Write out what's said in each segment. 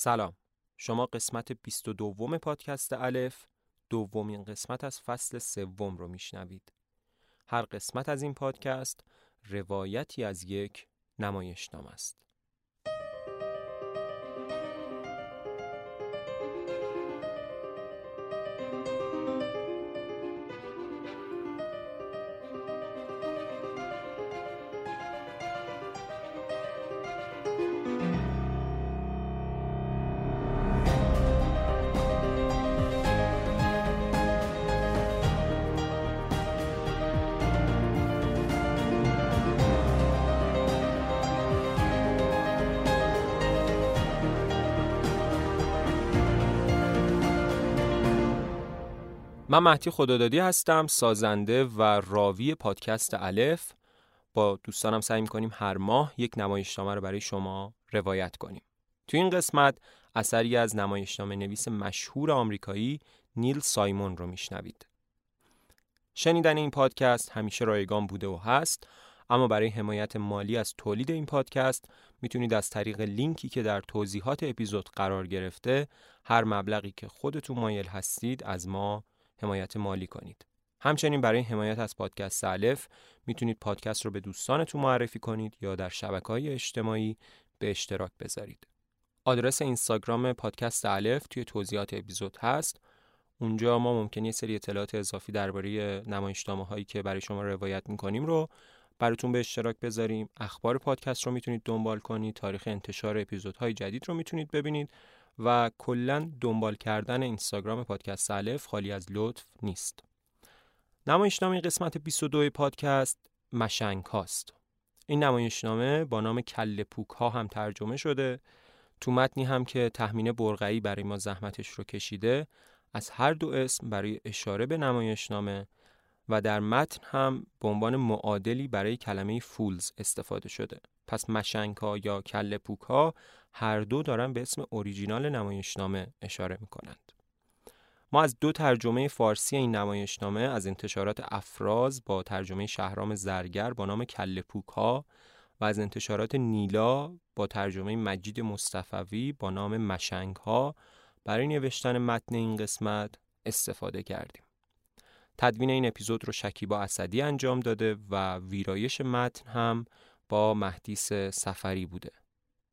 سلام. شما قسمت 22 پادکست الف دومین قسمت از فصل سوم رو میشنوید. هر قسمت از این پادکست روایتی از یک نمایشنامه است. من مهدی خدادادی هستم سازنده و راوی پادکست الف. با دوستانم سعی می‌کنیم هر ماه یک نمایشنامه رو برای شما روایت کنیم. تو این قسمت اثری از نمایشنامه نویس مشهور آمریکایی نیل سایمون رو میشنوید. شنیدن این پادکست همیشه رایگان بوده و هست اما برای حمایت مالی از تولید این پادکست می‌تونید از طریق لینکی که در توضیحات اپیزود قرار گرفته هر مبلغی که خودتون مایل هستید از ما حمایت مالی کنید. همچنین برای حمایت از پادکست الف می‌تونید پادکست رو به دوستانتون معرفی کنید یا در شبکه های اجتماعی به اشتراک بذارید. آدرس اینستاگرام پادکست الف توی توضیحات اپیزود هست. اونجا ما ممکنه یه سری اطلاعات اضافی درباره نمایشنامه هایی که برای شما روایت می‌کنیم رو براتون به اشتراک بذاریم. اخبار پادکست رو می‌تونید دنبال کنید. تاریخ انتشار اپیزودهای جدید رو می‌تونید ببینید و کلا دنبال کردن اینستاگرام پادکست الف خالی از لطف نیست. نمایشنامه قسمت 22 پادکست مشنگ هاست. این نمایشنامه با نام کل پوک ها هم ترجمه شده. تو متنی هم که تحمین برغعی برای ما زحمتش رو کشیده از هر دو اسم برای اشاره به نمایشنامه و در متن هم به عنوان معادلی برای کلمه فولز استفاده شده. پس مشنگا یا کل پوک هر دو دارن به اسم اوریجینال نمایشنامه اشاره می‌کنند. ما از دو ترجمه فارسی این نمایشنامه از انتشارات افراز با ترجمه شهرام زرگر با نام کل پوک و از انتشارات نیلا با ترجمه مجید مصطفوی با نام مشنگ ها برای نوشتن متن این قسمت استفاده کردیم. تدوین این اپیزود رو شکیبا اسدی انجام داده و ویرایش متن هم با مهدیس سفری بوده.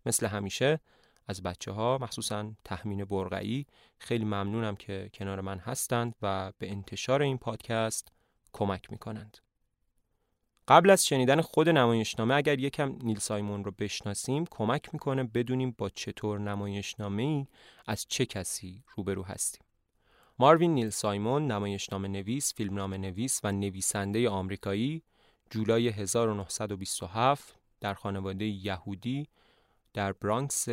مثل همیشه از بچه ها مخصوصا تحمین برغعی خیلی ممنونم که کنار من هستند و به انتشار این پادکست کمک می‌کنند. قبل از شنیدن خود نمایشنامه اگر یکم نیل سایمون رو بشناسیم کمک می‌کنه بدونیم با چطور نمایشنامه ای از چه کسی روبرو هستیم. ماروین نیل سایمون نمایشنامه نویس، فیلمنامه نویس و نویسنده آمریکایی جولای 1927 در خانواده یهودی در برانکس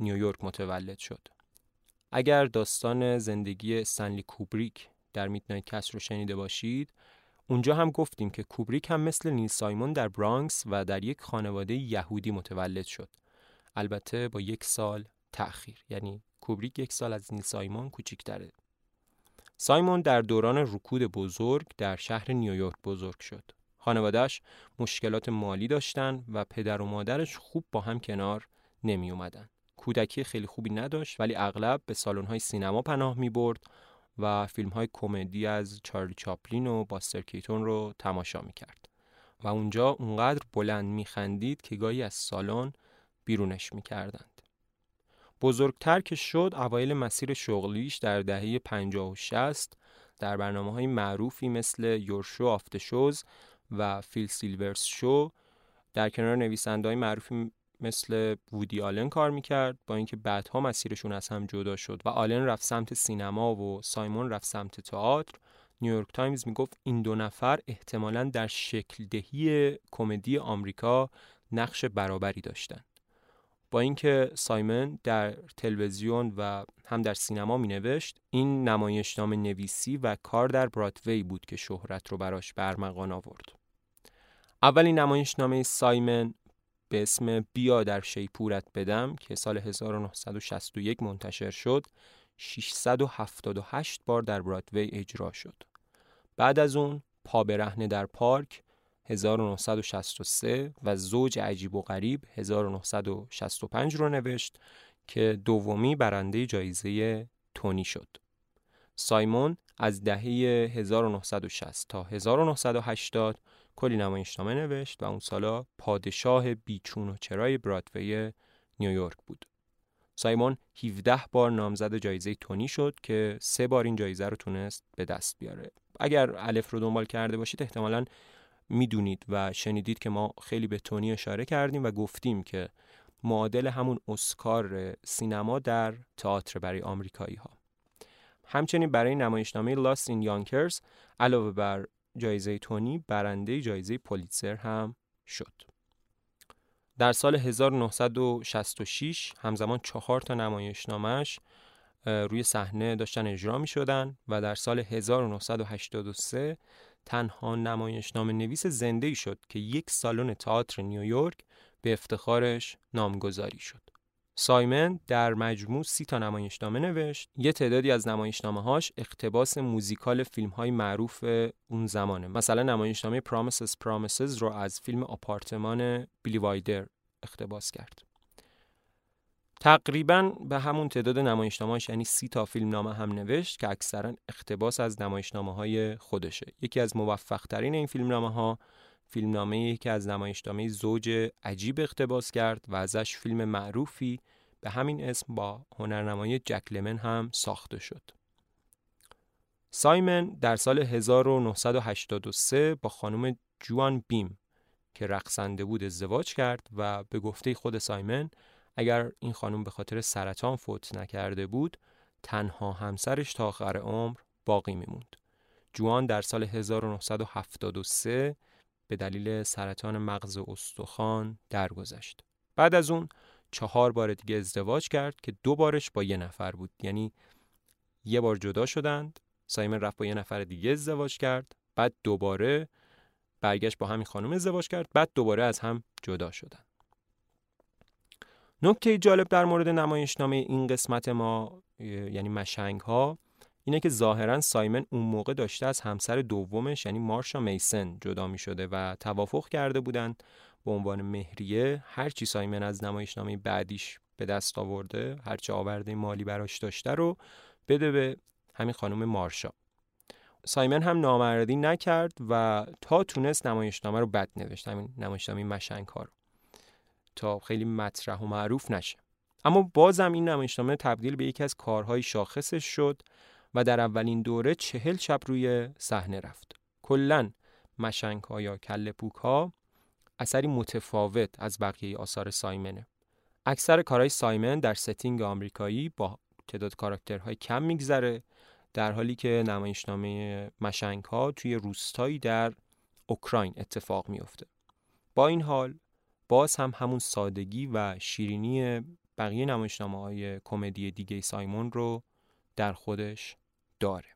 نیویورک متولد شد. اگر داستان زندگی استنلی کوبریک در میدنایت کس رو شنیده باشید اونجا هم گفتیم که کوبریک هم مثل نیل سایمون در برانکس و در یک خانواده یهودی متولد شد. البته با یک سال تأخیر یعنی کوبریک یک سال از نیل سایمون کوچیکتره. سایمون در دوران رکود بزرگ در شهر نیویورک بزرگ شد. خانوادهش مشکلات مالی داشتن و پدر و مادرش خوب با هم کنار نمی اومدن. کودکی خیلی خوبی نداشت ولی اغلب به سالن های سینما پناه می برد و فیلم های کمدی از چارلی چاپلین و باستر کیتون رو تماشا می کرد. و اونجا اونقدر بلند می خندید که گاهی از سالن بیرونش می کردند. بزرگتر که شد اوایل مسیر شغلیش در دهه 50 و 60 در برنامه های معروفی مثل Your Show of Shows و Phil Silvers Show در کنار نویسنده های معروفی مثل وودی آلن کار می‌کرد با اینکه بعدها مسیرشون از هم جدا شد و آلن رفت سمت سینما و سایمون رفت سمت تئاتر. نیویورک تایمز می‌گفت این دو نفر احتمالا در شکل دهی کمدی آمریکا نقش برابری داشتند با اینکه سایمن در تلویزیون و هم در سینما می نوشت این نمایشنامه نویسی و کار در برادوی بود که شهرت رو براش برمغان آورد. اولین نمایشنامه سایمن به اسم بیا در شیپورت بدم که سال 1961 منتشر شد 678 بار در برادوی اجرا شد بعد از اون پا برهنه در پارک 1963 و زوج عجیب و غریب 1965 رو نوشت که دومی برنده جایزه تونی شد. سایمون از دهه 1960 تا 1980 کلی نمایشنامه نوشت و اون سالا پادشاه بیچون و چرای برادوی نیویورک بود. سایمون 17 بار نامزد جایزه تونی شد که سه بار این جایزه رو تونست به دست بیاره. اگر الف رو دنبال کرده باشید احتمالا می‌دونید و شنیدید که ما خیلی به تونی اشاره کردیم و گفتیم که معادل همون اسکار سینما در تئاتر برای آمریکایی ها. همچنین برای نمایشنامه لاست این یانکرز علاوه بر جایزه تونی برنده جایزه پولیتسر هم شد. در سال 1966 همزمان چهار تا نمایشنامهش روی صحنه داشتن اجرا می شدن و در سال 1983 تنها نمایشنامه نویس زنده شد که یک سالن تئاتر نیویورک به افتخارش نامگذاری شد. سایمن در مجموع سی تا نمایشنامه نوشت. یه تعدادی از نمایشنامه هاش اقتباس موزیکال فیلم های معروف اون زمانه. مثلا نمایشنامه Promises Promises رو از فیلم آپارتمان بیلی وایدر اقتباس کرد. تقریبا به همون تعداد نمایشنامه‌اش یعنی سی تا فیلم نامه هم نوشت که اکثرا اقتباس از نمایشنامه های خودشه یکی از موفق ترین این فیلم نامه ها فیلم نامه که از نمایشنامه زوج عجیب اقتباس کرد و ازش فیلم معروفی به همین اسم با هنرنمایی جک لمن هم ساخته شد. سایمن در سال 1983 با خانم جوان بیم که رقصنده بود ازدواج کرد و به گفته خود سایمن اگر این خانم به خاطر سرطان فوت نکرده بود تنها همسرش تا آخر عمر باقی میموند. جوان در سال 1973 به دلیل سرطان مغز و استخوان درگذشت. بعد از اون چهار بار دیگه ازدواج کرد که دو بارش با یه نفر بود یعنی یه بار جدا شدند سایمن رفت با یه نفر دیگه ازدواج کرد بعد دوباره برگشت با همین خانم ازدواج کرد بعد دوباره از هم جدا شدند نکته جالب در مورد نمایشنامه این قسمت ما یعنی مشنگ ها اینه که ظاهرا سایمن اون موقع داشته از همسر دومش یعنی مارشا میسن جدا می شده و توافق کرده بودند به عنوان مهریه هرچی سایمن از نمایشنامه بعدیش به دست آورده هرچی آورده مالی براش داشته رو بده به همین خانم مارشا. سایمن هم نامردی نکرد و تا تونست نمایشنامه رو بد نوشت همین نمایشنامه مشنگ رو. تا خیلی مطرح و معروف نشه. اما بازم این نمایشنامه تبدیل به یکی از کارهای شاخصش شد و در اولین دوره چهل شب روی صحنه رفت. کلا مشنگ ها یا کله پوک ها اثری متفاوت از بقیه آثار سایمنه. اکثر کارهای سایمن در setting آمریکایی با تعداد کاراکترهای کم میگذره در حالی که نمایشنامه مشنگ ها توی روستایی در اوکراین اتفاق میفته با این حال باز هم همون سادگی و شیرینی بقیه نمایشنامه های کمدی دیگه سایمون رو در خودش داره.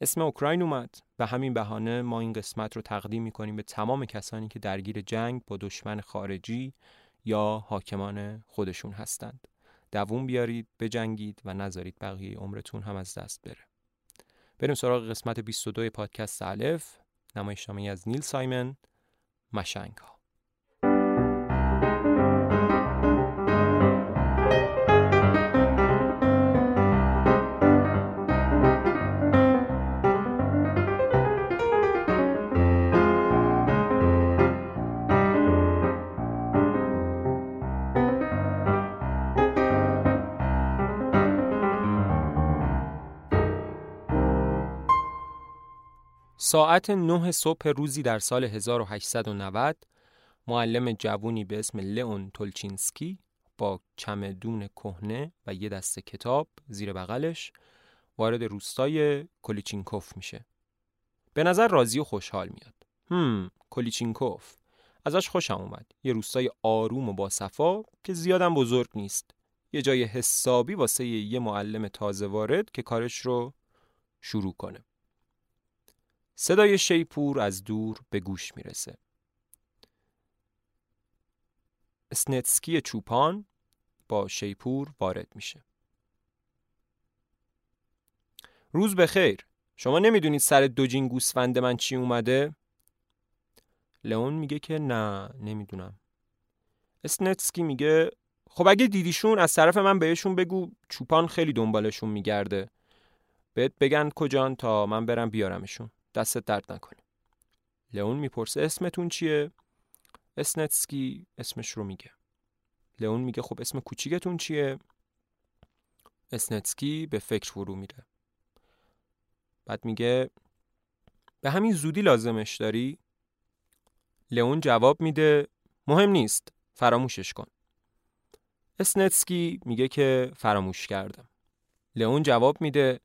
اسم اوکراین اومد. به همین بهانه ما این قسمت رو تقدیم می‌کنیم به تمام کسانی که درگیر جنگ با دشمن خارجی یا حاکمان خودشون هستند. دووم بیارید بجنگید و نذارید بقیه عمرتون هم از دست بره. بریم سراغ قسمت 22 پادکست الف. نمایشنامه از نیل سایمن. مشنگ ها ساعت 9 صبح روزی در سال 1890 معلم جوونی به اسم لئون تولچینسکی با چمدون کهنه و یه دسته کتاب زیر بغلش وارد روستای کلیچینکوف میشه. به نظر راضی و خوشحال میاد. هم کلیچینکوف ازش خوشم اومد. یه روستای آروم و با صفا که زیادم بزرگ نیست. یه جای حسابی واسه یه معلم تازه وارد که کارش رو شروع کنه. صدای شیپور از دور به گوش می‌رسه. اسنتسکی چوپان با شیپور وارد میشه. روز بخیر. شما نمی‌دونید سر دوجین گوسفند من چی اومده؟ لئون میگه که نه نمی‌دونم. اسنتسکی میگه خب اگه دیدیشون از طرف من بهشون بگو چوپان خیلی دنبالشون میگرده بهت بگن کجان تا من برم بیارمشون دستت درد نکنه. لئون می‌پرسه اسمتون چیه؟ اسنتسکی اسمش رو میگه. لئون میگه خب اسم کوچیکتون چیه؟ اسنتسکی به فکر فرو میره. بعد میگه به همین زودی لازمش داری؟ لئون جواب میده مهم نیست فراموشش کن. اسنتسکی میگه که فراموش کردم. لئون جواب میده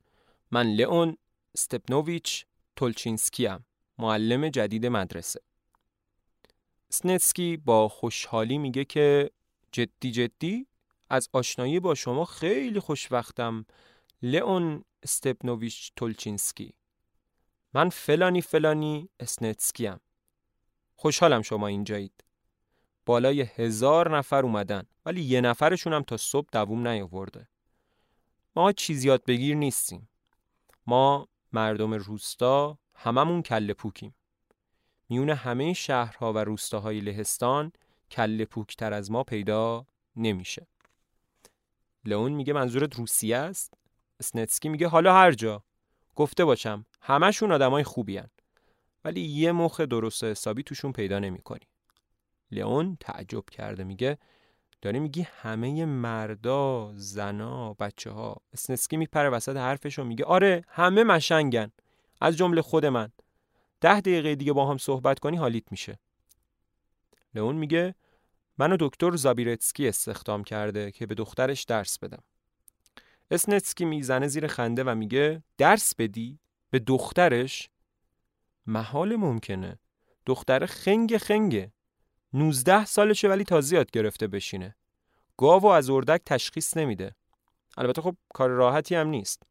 من لئون استپنوویچ تولچینسکی‌ام. معلم جدید مدرسه سنتسکی با خوشحالی میگه که جدی جدی از آشنایی با شما خیلی خوشوقتم لئون استپنوویچ تولچینسکی من فلانی فلانی اسنتسکی‌ام. خوشحالم شما اینجایید بالای هزار نفر اومدن ولی یه نفرشون هم تا صبح دووم نیاورده ما چیز یاد بگیر نیستیم ما مردم روستا هممون کله پوکیم. میون همه شهرها و روستاهای لهستان کله پوکتر از ما پیدا نمیشه. لئون میگه منظورت روسیه است؟ اسنتسکی میگه حالا هر جا. گفته باشم همشون آدمای خوبی هن. ولی یه مخ درست حسابی توشون پیدا نمی‌کنی. لئون تعجب کرده میگه داری میگی همه مردا زنا بچه ها اسنسکی میپره وسط حرفش و میگه آره همه مشنگن. از جمله خود من. ده دقیقه دیگه با هم صحبت کنی حالیت میشه. لئون میگه منو دکتر زابیرتسکی استخدام کرده که به دخترش درس بدم. اسنتسکی می‌زنه زیر خنده و میگه درس بدی؟ به دخترش؟ محال ممکنه. دختر خنگ خنگه. 19 سالشه ولی تازه یاد گرفته بشینه گاو و از اردک تشخیص نمیده البته خب کار راحتی هم نیست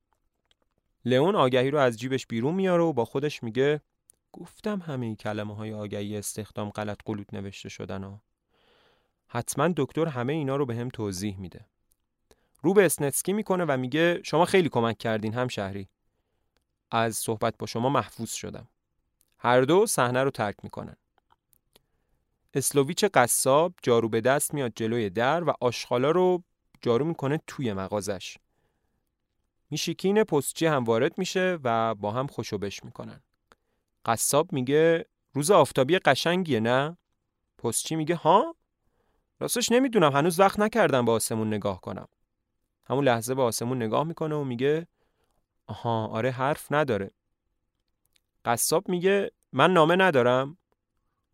لئون آگهی رو از جیبش بیرون میاره و با خودش میگه گفتم همه کلمه های آگهی استخدام غلط قلوت نوشته شدن ها. حتما دکتر همه اینا رو به هم توضیح میده. رو به اسنتسکی می‌کنه و میگه شما خیلی کمک کردین هم شهری. از صحبت با شما محفوظ شدم. هر دو صحنه رو ترک می‌کنن. اسلوویچ قصاب جارو به دست میاد جلوی در و آشغالا رو جارو می‌کنه توی مغازش. میشیکین پستچی هم وارد میشه و با هم خوشوبش می‌کنن. قصاب میگه روز آفتابی قشنگیه نه؟ پستچی میگه ها؟ راستش نمی‌دونم هنوز وقت نکردم به آسمون نگاه کنم. همون لحظه به آسمون نگاه می‌کنه و میگه آها آره حرف نداره. قصاب میگه من نامه ندارم.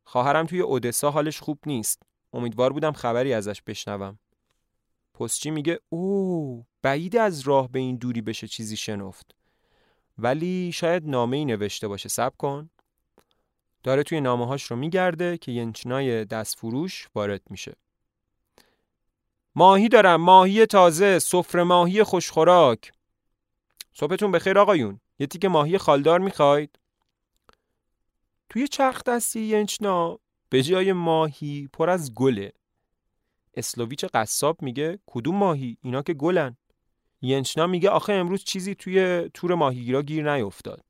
خواهرم توی اودسا حالش خوب نیست. امیدوار بودم خبری ازش بشنوم. پستچی میگه او بعید از راه به این دوری بشه چیزی شنفت. ولی شاید نامه ای نوشته باشه سب کن داره توی نامه هاش رو میگرده که ینچنای دست فروش وارد میشه ماهی دارم ماهی تازه سفره ماهی خوشخوراک صبحتون بخیر آقایون یه تیکه ماهی خالدار می‌خواید توی چرخ دستی ینچنا به جای ماهی پر از گله. اسلوویچ قصاب میگه کدوم ماهی؟ اینا که گلن. ینچنا میگه آخه امروز چیزی توی تور ماهیگیرا گیر نیفتاد.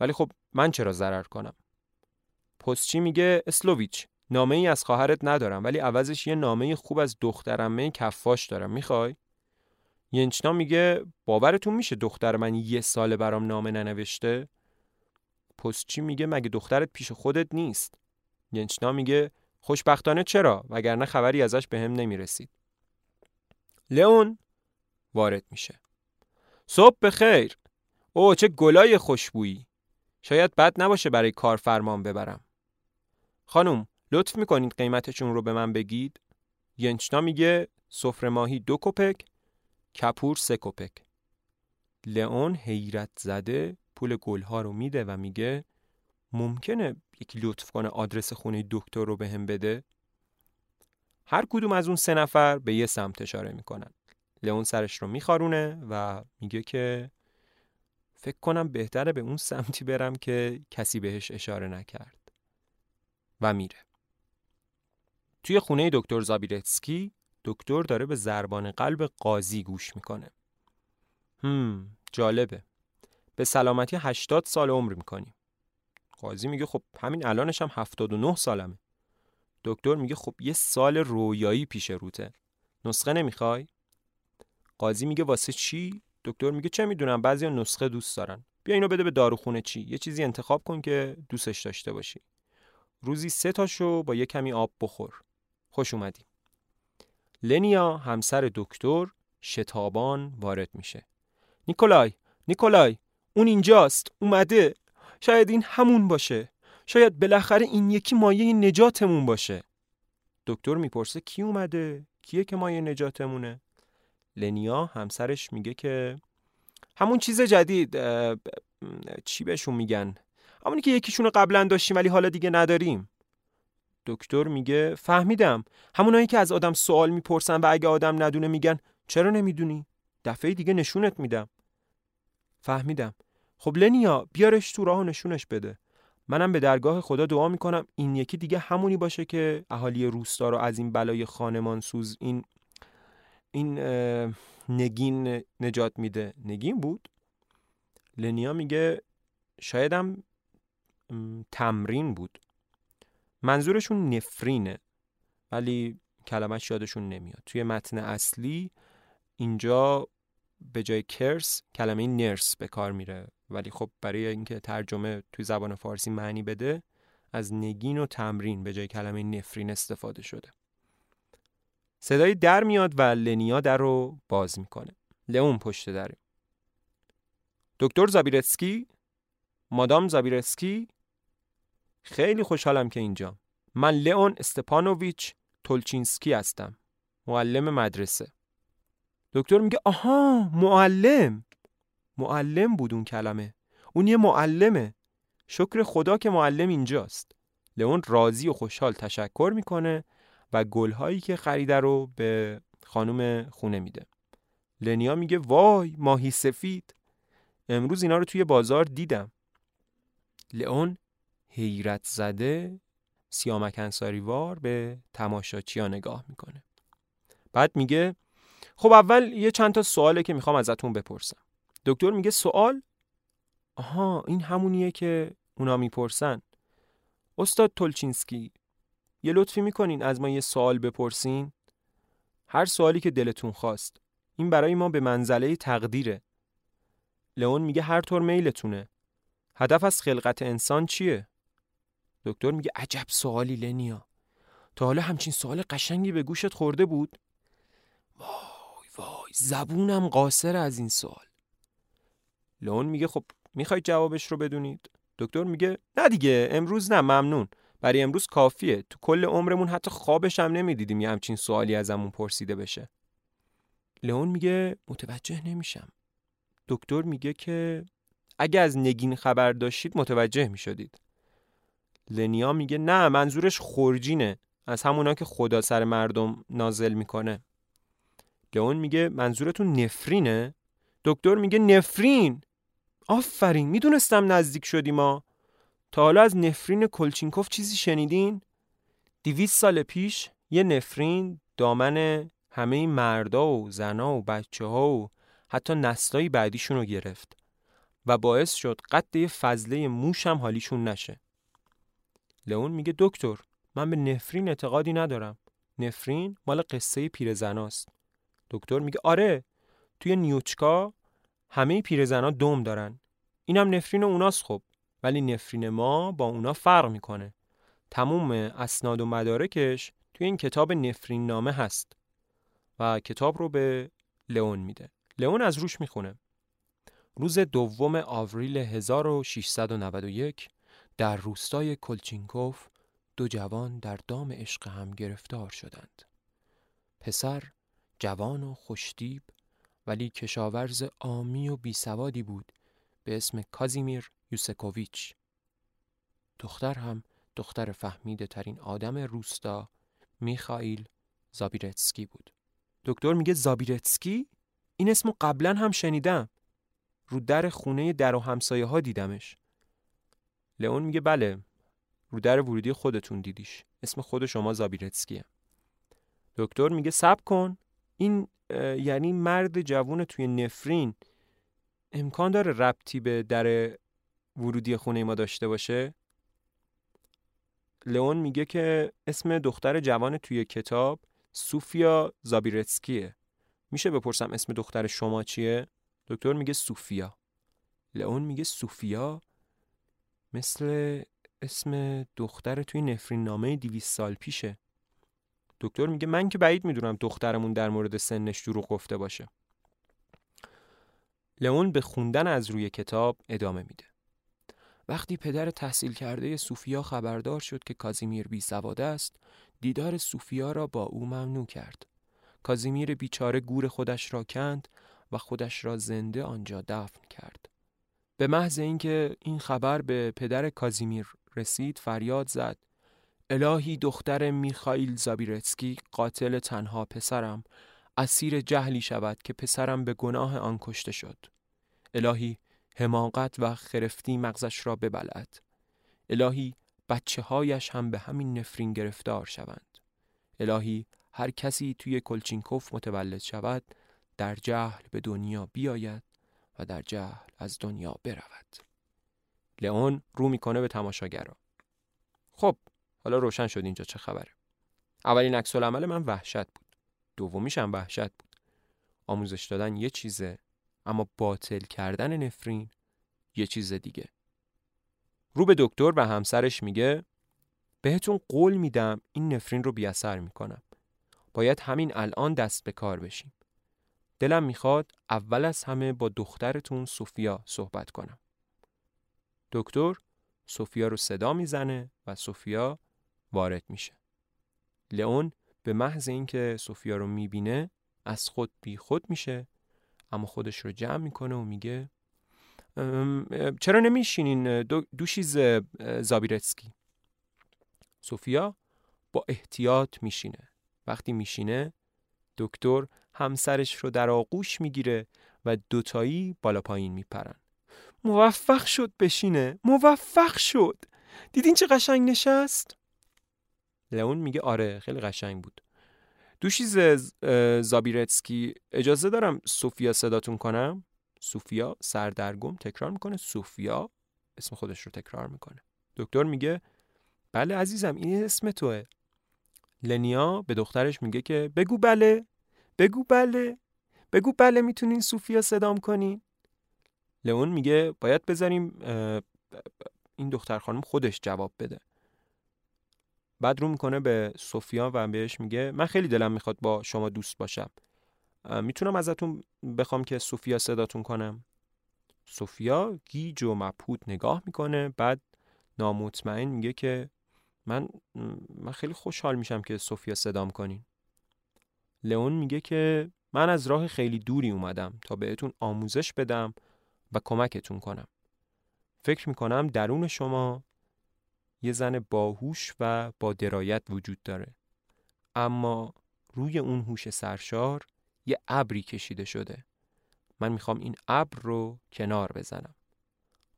ولی خب من چرا ضرر کنم؟ پستچی میگه؟ اسلوویچ نامه ای از خواهرت ندارم ولی عوضش یه نامه خوب از دخترمه کفاش دارم. می‌خوای؟ ینچنا میگه باورتون میشه دختر من یه سال برام نامه ننوشته؟ پستچی میگه مگه دخترت پیش خودت نیست؟ ینچنا میگه خوشبختانه چرا؟ وگرنه خبری ازش به هم نمی‌رسید. لئون وارد میشه. صبح بخیر. او چه گلای خوشبویی. شاید بد نباشه برای کارفرمان ببرم. خانم لطف می‌کنید قیمتشون رو به من بگید. ینچنا میگه سفره ماهی دو کپک کپور سه کپک لئون حیرت زده پول گلها رو میده و میگه ممکنه یکی لطف کنه آدرس خونه دکتر رو به بده؟ هر کدوم از اون سه نفر به یه سمت اشاره می‌کنن. لئون سرش رو میخارونه و میگه که فکر کنم بهتره به اون سمتی برم که کسی بهش اشاره نکرد. و میره. توی خونه دکتر زابیرتسکی دکتر داره به زربان قلب قاضی گوش می‌کنه. هم جالبه. به سلامتی 80 سال عمر می‌کنی قاضی میگه خب همین الانش هم 79 سالمه. دکتر میگه خب یه سال رویایی پیش روته. نسخه نمی‌خوای؟ قاضی میگه واسه چی؟ دکتر میگه چه می‌دونم بعضیا نسخه دوست دارن. بیا اینو بده به داروخونه چی؟ یه چیزی انتخاب کن که دوستش داشته باشی. روزی سه تاشو با یه کمی آب بخور. خوش اومدی. لنیا همسر دکتر شتابان وارد میشه. نیکولای نیکولای! اون اینجاست اومده. شاید این همون باشه. شاید بالاخره این یکی مایه نجاتمون باشه. دکتر می‌پرسه کی اومده؟ کیه که مایه نجاتمونه؟ لنیا همسرش میگه که همون چیز جدید چی بهشون میگن؟ همونی که یکیشون قبلا داشتیم ولی حالا دیگه نداریم. دکتر میگه فهمیدم. همونایی که از آدم سوال می‌پرسن و اگه آدم ندونه میگن چرا نمی‌دونی؟ دفعه دیگه نشونت میدم. فهمیدم. خب لنیا بیارش تو راه نشونش بده. منم به درگاه خدا دعا می‌کنم این یکی دیگه همونی باشه که اهالی روستا رو از این بلای خانمان سوز این این نگین نجات میده. نگین بود؟ لنیا میگه شایدم تمرین بود. منظورشون نفرینه ولی کلمش یادشون نمیاد. توی متن اصلی اینجا به جای کرس کلمه نرس به کار میره. ولی خب برای اینکه ترجمه توی زبان فارسی معنی بده از نگین و تمرین به جای کلمه نفرین استفاده شده. صدای در میاد و لنیا در رو باز می‌کنه. لئون پشت دره دکتر زابیرسکی؟ مادام زابیرسکی؟ خیلی خوشحالم که اینجا. من لئون استپانوویچ تولچینسکی هستم. معلم مدرسه. دکتر میگه آها معلم! معلم بود اون کلمه. اون یه معلمه. شکر خدا که معلم اینجاست. لئون راضی و خوشحال تشکر می‌کنه و گلهایی که خریده رو به خانم خونه میده. لنیا میگه وای ماهی سفید. امروز اینا رو توی بازار دیدم. لئون حیرت زده سیامک انصاریوار به تماشاچیا نگاه می‌کنه. بعد میگه خب اول یه چند تا سواله که می‌خوام ازتون بپرسم. دکتر میگه سوال؟ آها این همونیه که اونا می‌پرسن. استاد تولچینسکی یه لطفی می‌کنین از ما یه سوال بپرسین؟ هر سوالی که دلتون خواست. این برای ما به منزله تقدیره. لئون میگه هر طور میلتونه. هدف از خلقت انسان چیه؟ دکتر میگه عجب سوالی لنیا. تا حالا همچین سوال قشنگی به گوشت خورده بود؟ وای وای زبونم قاصر از این سوال. لئون میگه خب می‌خواید جوابش رو بدونید. دکتر میگه نه دیگه امروز نه ممنون. برای امروز کافیه. تو کل عمرمون حتی خوابش هم نمی‌دیدیم یه همچین سوالی ازمون پرسیده بشه. لئون میگه متوجه نمیشم. دکتر میگه که اگه از نگین خبر داشتید متوجه می‌شدید. لنیا میگه نه منظورش خورجینه. از همونا که خدا سر مردم نازل می‌کنه. لئون میگه منظورتون نفرینه؟ دکتر میگه نفرین. آفرین می‌دونستم نزدیک شدی ما تا حالا از نفرین کلچینکوف چیزی شنیدین؟ دیویس سال پیش یه نفرین دامن همه این مردا و زنا و بچه ها و حتی نسلای بعدیشون رو گرفت و باعث شد قد یه فضله موش حالیشون نشه. لئون میگه دکتر من به نفرین اعتقادی ندارم. نفرین مال قصه پیرزناست. دکتر میگه آره توی نیوچکا همه پیرزنا دوم دارن. اینم نفرین اوناست خب. ولی نفرین ما با اونا فرق می‌کنه. تموم اسناد و مدارکش توی این کتاب نفرین نامه هست و کتاب رو به لئون میده. لئون از روش می‌خونه. روز دوم آوریل 1691 در روستای کلچینکوف دو جوان در دام عشق هم گرفتار شدند. پسر جوان و خوشتیب ولی کشاورز آمی و بیسوادی بود به اسم کازیمیر یوسکوویچ. دختر هم دختر فهمیده ترین آدم روستا میخائیل زابیرتسکی بود. دکتر میگه زابیرتسکی؟ این اسمو قبلا هم شنیدم. رو در خونه در و همسایه ها دیدمش. لئون میگه بله رو در ورودی خودتون دیدیش. اسم خود شما زابیرتسکیه. دکتر میگه سب کن این یعنی مرد جوون توی نفرین امکان داره ربطی به در ورودی خونه ما داشته باشه؟ لئون میگه که اسم دختر جوان توی کتاب سوفیا زابیرتسکیه. میشه بپرسم اسم دختر شما چیه؟ دکتر میگه سوفیا. لئون میگه سوفیا مثل اسم دختر توی نفرین نامه دیویس سال پیشه. دکتر میگه من که بعید می‌دونم دخترمون در مورد سنش دروغ گفته باشه. لئون به خوندن از روی کتاب ادامه میده. وقتی پدر تحصیل کرده سوفیا خبردار شد که کازیمیر بی سواده است دیدار سوفیا را با او ممنوع کرد. کازیمیر بیچاره گور خودش را کند و خودش را زنده آنجا دفن کرد. به محض اینکه این خبر به پدر کازیمیر رسید فریاد زد. الهی دختر میخائیل زابیرتسکی قاتل تنها پسرم اسیر جهلی شود که پسرم به گناه آن کشته شد. الهی حماقت و خرفتی مغزش را ببلد الهی بچه هایش هم به همین نفرین گرفتار شوند. الهی هر کسی توی کلچینکوف متولد شود در جهل به دنیا بیاید و در جهل از دنیا برود. لئون رو می‌کنه به تماشاگرا. خب حالا روشن شد اینجا چه خبره. اولین عکس عمل من وحشت بود. دومیش هم وحشت بود. آموزش دادن یه چیزه اما باطل کردن نفرین یه چیز دیگه. رو به دکتر و همسرش میگه بهتون قول میدم این نفرین رو بیاثر می‌کنم. باید همین الان دست به کار بشیم. دلم می‌خواد اول از همه با دخترتون سوفیا صحبت کنم. دکتر سوفیا رو صدا می‌زنه و سوفیا وارد میشه. لئون به محض اینکه سوفیا رو می‌بینه از خود بی خود میشه اما خودش رو جمع می‌کنه و میگه چرا نمیشینین دو دوشیز زابیرتسکی سوفیا با احتیاط میشینه. وقتی میشینه دکتر همسرش رو در آغوش می‌گیره و دوتایی بالا پایین میپرن. موفق شد بشینه موفق شد! دیدین چه قشنگ نشست؟ لئون میگه آره خیلی قشنگ بود. دوشیز زابیرتسکی اجازه دارم سوفیا صداتون کنم؟ سوفیا سردرگم تکرار می‌کنه. سوفیا اسم خودش رو تکرار می‌کنه. دکتر میگه بله عزیزم این اسم توه. لنیا به دخترش میگه که بگو بله بگو بله بگو بله می‌تونین سوفیا صدام کنین. لئون میگه باید بذاریم این دختر خانم خودش جواب بده. بعد رو می‌کنه به سوفیا و بهش میگه من خیلی دلم می‌خواد با شما دوست باشم. می‌تونم ازتون بخوام که سوفیا صداتون کنم. سوفیا گیج و مبهوت نگاه می‌کنه بعد نامطمئن میگه که من من خیلی خوشحال میشم که سوفیا صدام کنین. لئون میگه که من از راه خیلی دوری اومدم تا بهتون آموزش بدم و کمکتون کنم. فکر می‌کنم درون شما یه زن باهوش و با درایت وجود داره. اما روی اون هوش سرشار یه ابری کشیده شده. من می‌خوام این ابر رو کنار بزنم.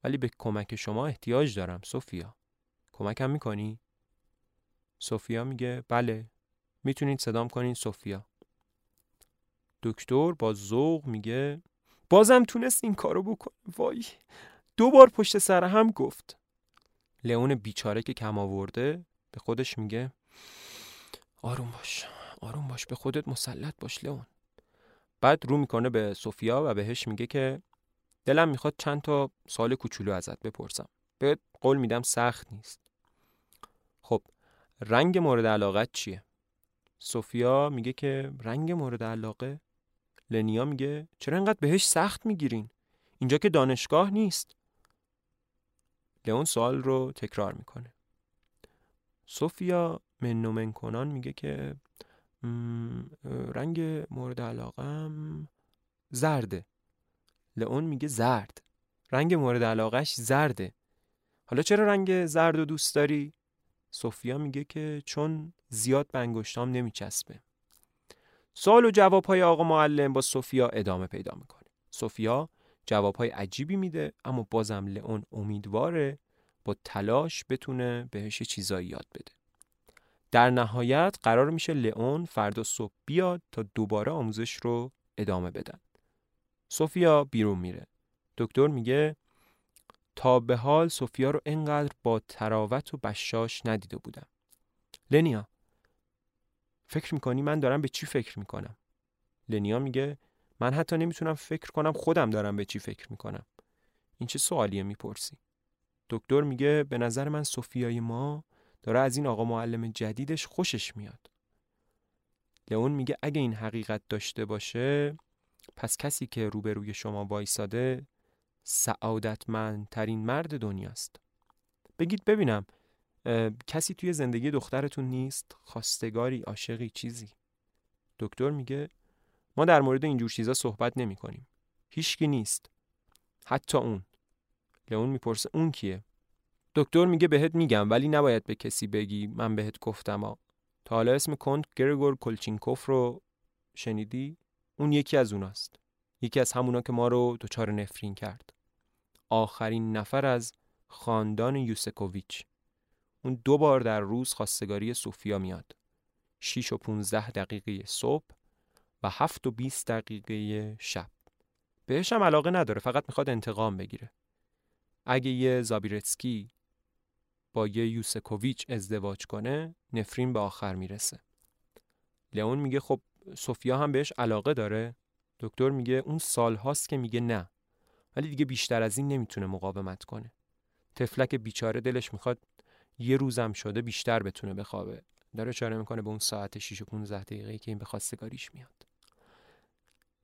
ولی به کمک شما احتیاج دارم سوفیا. کمکم می‌کنی؟ سوفیا میگه بله. می‌تونید صدام کنین سوفیا. دکتر با ذوق میگه بازم تونست این کارو بکنه وای. دو بار پشت سر هم گفت. لئون بیچاره که کم آورده به خودش میگه آروم باش آروم باش به خودت مسلط باش لئون. بعد رو می‌کنه به سوفیا و بهش میگه که دلم می‌خواد چند تا سال کوچولو ازت بپرسم. بهت قول میدم سخت نیست. خب رنگ مورد علاقت چیه؟ سوفیا میگه که رنگ مورد علاقه؟ لنیا میگه چرا انقدر بهش سخت می‌گیرین؟ اینجا که دانشگاه نیست. لئون سوال رو تکرار می‌کنه. سوفیا منومن کنان میگه که رنگ مورد علاقم زرده. لئون میگه زرد. رنگ مورد علاقش زرده. حالا چرا رنگ زرد و دوست داری؟ سوفیا میگه که چون زیاد به انگشتام نمیچسبه. سوال و جواب های آقا معلم با سوفیا ادامه پیدا می‌کنه. سوفیا جواب های عجیبی میده اما بازم لئون امیدواره با تلاش بتونه بهش چیزایی یاد بده. در نهایت قرار میشه لئون فردا صبح بیاد تا دوباره آموزش رو ادامه بدن. سوفیا بیرون میره. دکتر میگه تا به حال سوفیا رو انقدر با تراوت و بشاش ندیده بودم. لنیا فکر می‌کنی من دارم به چی فکر می‌کنم؟ لنیا میگه من حتی نمی‌تونم فکر کنم خودم دارم به چی فکر می‌کنم. این چه سوالیه می‌پرسی؟ دکتر میگه به نظر من سوفیای ما داره از این آقا معلم جدیدش خوشش میاد. لئون میگه اگه این حقیقت داشته باشه پس کسی که روبروی شما وایساده سعادتمندترین مرد دنیاست. بگید ببینم کسی توی زندگی دخترتون نیست؟ خواستگاری عاشقی چیزی؟ دکتر میگه ما در مورد اینجور چیزا صحبت نمی کنیم. هیچکی نیست. حتی اون. لئون می‌پرسه اون کیه؟ دکتر میگه بهت میگم ولی نباید به کسی بگی. من بهت گفتم ها تا حالا اسم کنت گرگور کلچینکوف رو شنیدی؟ اون یکی از اوناست. یکی از همونا که ما رو دچار نفرین کرد. آخرین نفر از خاندان یوسکوویچ. اون دو بار در روز خواستگاری سوفیا میاد. 6 و 15 دقیقه صبح و 7 و 20 دقیقه شب. بهش هم علاقه نداره فقط می‌خواد انتقام بگیره. اگه یه زابیرتسکی با یه یوسکوویچ ازدواج کنه نفرین به آخر می‌رسه. لئون میگه خب سوفیا هم بهش علاقه داره. دکتر میگه اون سال هاست که میگه نه. ولی دیگه بیشتر از این نمی‌تونه مقاومت کنه. تفلک بیچاره دلش می‌خواد یه روزم شده بیشتر بتونه بخوابه. داره چاره می‌کنه به اون ساعت 6 و 15 دقیقه که این به خواستگاریش میاد.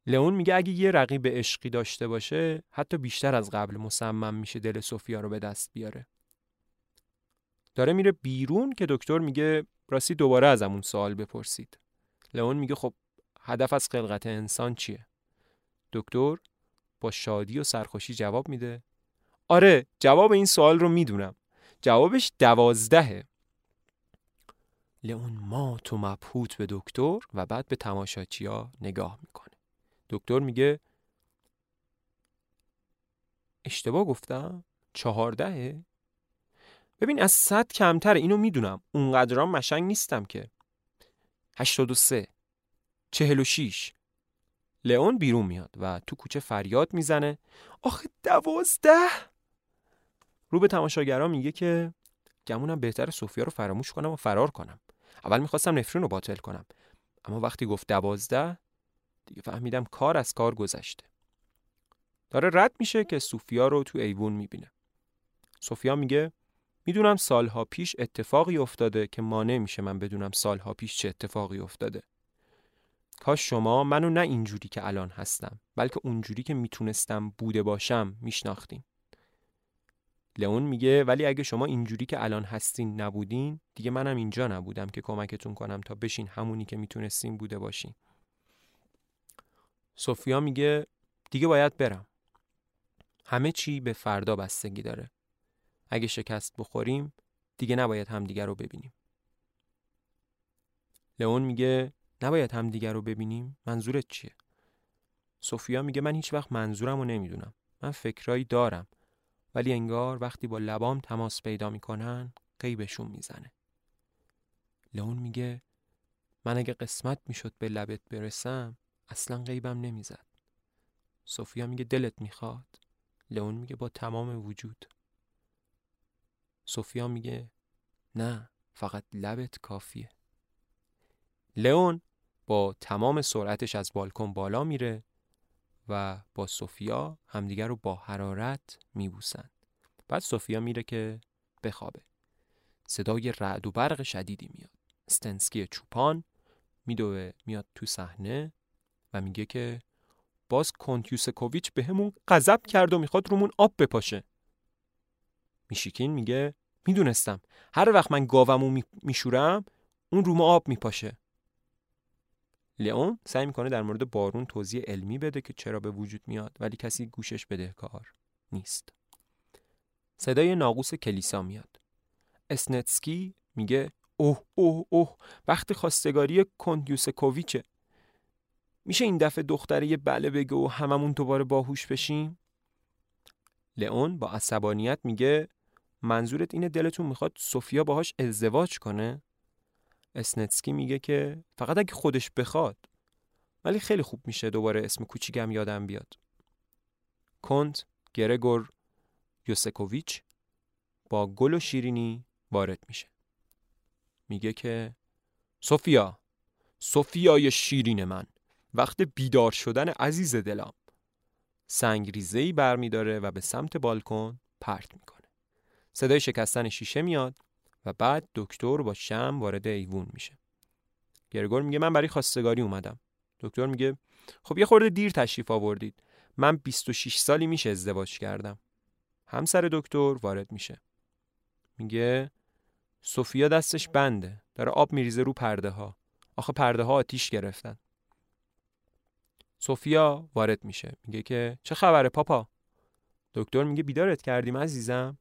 لئون میگه اگه یه رقیب عشقی داشته باشه حتی بیشتر از قبل مصمم میشه دل سوفیا رو به دست بیاره. داره میره بیرون که دکتر میگه راستی دوباره از همون سوال بپرسید. لئون میگه خب هدف از خلقت انسان چیه؟ دکتر با شادی و سرخوشی جواب میده. آره جواب این سوال رو می‌دونم. جوابش دوازدهه. لئون ما تو مبهوت به دکتر و بعد به تماشاچیا نگاه می‌کنه. دکتر میگه اشتباه گفتم؟ چهاردهه ببین از صد کمتر اینو می‌دونم. اونقدرام مشنگ نیستم که. هشتاد و سه چهل و شیش. لئون بیرون میاد و تو کوچه فریاد می‌زنه. آخه دوازده؟ رو به تماشاگران میگه که گمونم بهتر سوفیا رو فراموش کنم و فرار کنم. اول می‌خواستم نفرین رو باطل کنم. اما وقتی گفت دوازده دیگه فهمیدم کار از کار گذشته. داره رد میشه که سوفیا رو تو ایوون می‌بینه. سوفیا میگه می‌دونم سالها پیش اتفاقی افتاده که مانع میشه من بدونم سالها پیش چه اتفاقی افتاده. کاش شما منو نه اینجوری که الان هستم بلکه اونجوری که می‌تونستم بوده باشم میشناختین. لئون میگه ولی اگه شما اینجوری که الان هستین نبودین دیگه منم اینجا نبودم که کمکتون کنم تا بشین همونی که می‌تونستین بوده باشین. سوفیا میگه دیگه باید برم. همه چی به فردا بستگی داره. اگه شکست بخوریم دیگه نباید همدیگر رو ببینیم. لئون میگه نباید همدیگر رو ببینیم منظورت چیه؟ سوفیا میگه من هیچ وقت منظورم رو نمی‌دونم. من فکرایی دارم. ولی انگار وقتی با لبام تماس پیدا می‌کنن قیبشون می‌زنه. لئون میگه من اگه قسمت می‌شد به لبت برسم اصلا قیبم نمی‌زد. سوفیا میگه دلت می‌خواد. لئون میگه با تمام وجود. سوفیا میگه نه فقط لبت کافیه. لئون با تمام سرعتش از بالکن بالا میره و با سوفیا همدیگر رو با حرارت میبوسن. بعد سوفیا میره که بخوابه. صدای رعد و برق شدیدی میاد. استنسکی چوپان میدوه میاد تو صحنه. و میگه که باز کنتیوسکوویچ به همون غضب کرد و می‌خواد رومون آب بپاشه. میشیکین میگه می‌دونستم. هر وقت من گاومو میشورم اون روم آب میپاشه. لئون سعی می‌کنه در مورد بارون توضیح علمی بده که چرا به وجود میاد ولی کسی گوشش بدهکار نیست. صدای ناقوس کلیسا میاد. اسنتسکی میگه اوه اوه اوه وقت خواستگاری کندیوسکوویچه میشه این دفعه دختره یه بله بگه و هممون دوباره باهوش بشیم؟ لئون با عصبانیت میگه منظورت اینه دلتون می‌خواد سوفیا باهاش ازدواج کنه؟ اسنتسکی میگه که فقط اگه خودش بخواد. ولی خیلی خوب میشه دوباره اسم کوچیکم یادم بیاد. کنت گرگور یوسکوویچ با گل و شیرینی وارد میشه. میگه که سوفیا سوفیای شیرین من. وقت بیدار شدن عزیز دلم. سنگ ای برمیداره و به سمت بالکن پرت می‌کنه. صدای شکستن شیشه میاد و بعد دکتر با شم وارد ایوون میشه. گرگور میگه من برای خواستگاری اومدم. دکتر میگه خب یه خورده دیر تشریف آوردید. من 26 سالی میشه ازدواج کردم. همسر دکتر وارد میشه. میگه سوفیا دستش بنده. داره آب میریزه رو پرده ها آخه پرده ها آتیش گرفتن. سوفیا وارد میشه. میگه که چه خبره پاپا؟ دکتر میگه بیدارت کردیم عزیزم.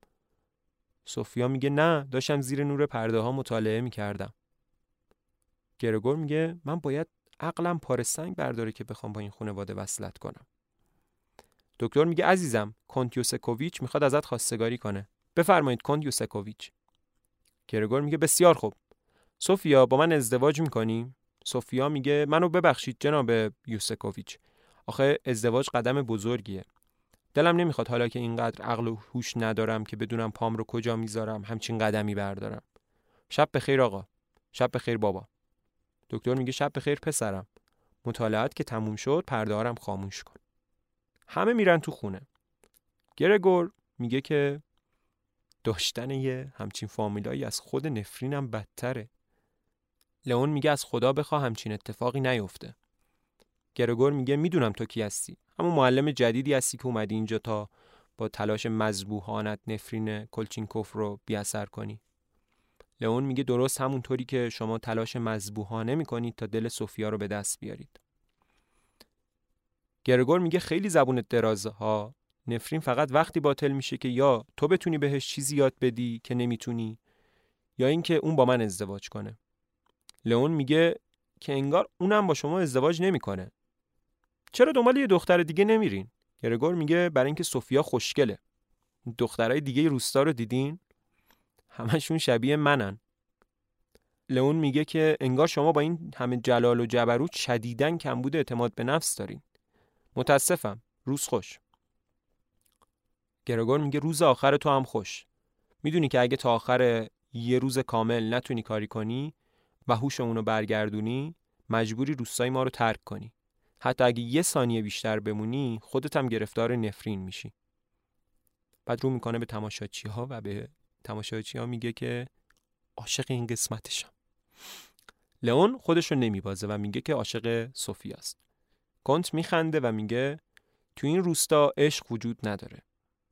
سوفیا میگه نه داشتم زیر نور پرده ها مطالعه می‌کردم. گرگور میگه من باید عقلم پار سنگ برداره که بخوام با این خانواده وصلت کنم. دکتر میگه عزیزم کنت یوسکوویچ می‌خواد ازت خواستگاری کنه. بفرمایید کنت یوسکوویچ گرگور میگه بسیار خوب. سوفیا با من ازدواج می‌کنیم سوفیا میگه منو ببخشید جناب یوسکوویچ. آخه ازدواج قدم بزرگیه. دلم نمی‌خواد حالا که اینقدر عقل و هوش ندارم که بدونم پام رو کجا می‌ذارم همچین قدمی بردارم. شب بخیر آقا. شب بخیر بابا. دکتر میگه شب بخیر پسرم. مطالعات که تموم شد پرده خاموش کن. همه میرن تو خونه. گرگور میگه که داشتن یه همچین فامیلایی از خود نفرینم بدتره. لئون میگه از خدا بخوا همچین اتفاقی نیفته. گرگور میگه می‌دونم تو کی هستی. همون معلم جدیدی هستی که اومدی اینجا تا با تلاش مذبوحانت نفرین کلچینکوف رو بیاثر کنی. لئون میگه درست همونطوری که شما تلاش مذبوحانه می‌کنید تا دل سوفیا رو به دست بیارید. گرگور میگه خیلی زبونت درازه ها. نفرین فقط وقتی باطل میشه که یا تو بتونی بهش چیزی یاد بدی که نمی‌تونی یا اینکه اون با من ازدواج کنه. لئون میگه که انگار اونم با شما ازدواج نمی‌کنه. چرا دنبال یه دختر دیگه نمیرین؟ گرگور میگه برای اینکه سوفیا خوشگله. دخترای دیگه روستا رو دیدین؟ همشون شبیه منن. لئون میگه که انگار شما با این همه جلال و جبروت شدیدن کمبود اعتماد به نفس دارین. متاسفم. روز خوش. گرگور میگه روز آخر تو هم خوش. می‌دونی که اگه تا آخر یه روز کامل نتونی کاری کنی و هوش اونو برگردونی مجبوری روستای ما رو ترک کنی. حتی اگه یه ثانیه بیشتر بمونی خودت هم گرفتار نفرین میشی. بعد رو می‌کنه به تماشاچی ها و به تماشاچی ها میگه که عاشق این قسمتشم. لئون خودش رو نمیبازه و میگه که عاشق است. کنت میخنده و میگه تو این روستا عشق وجود نداره.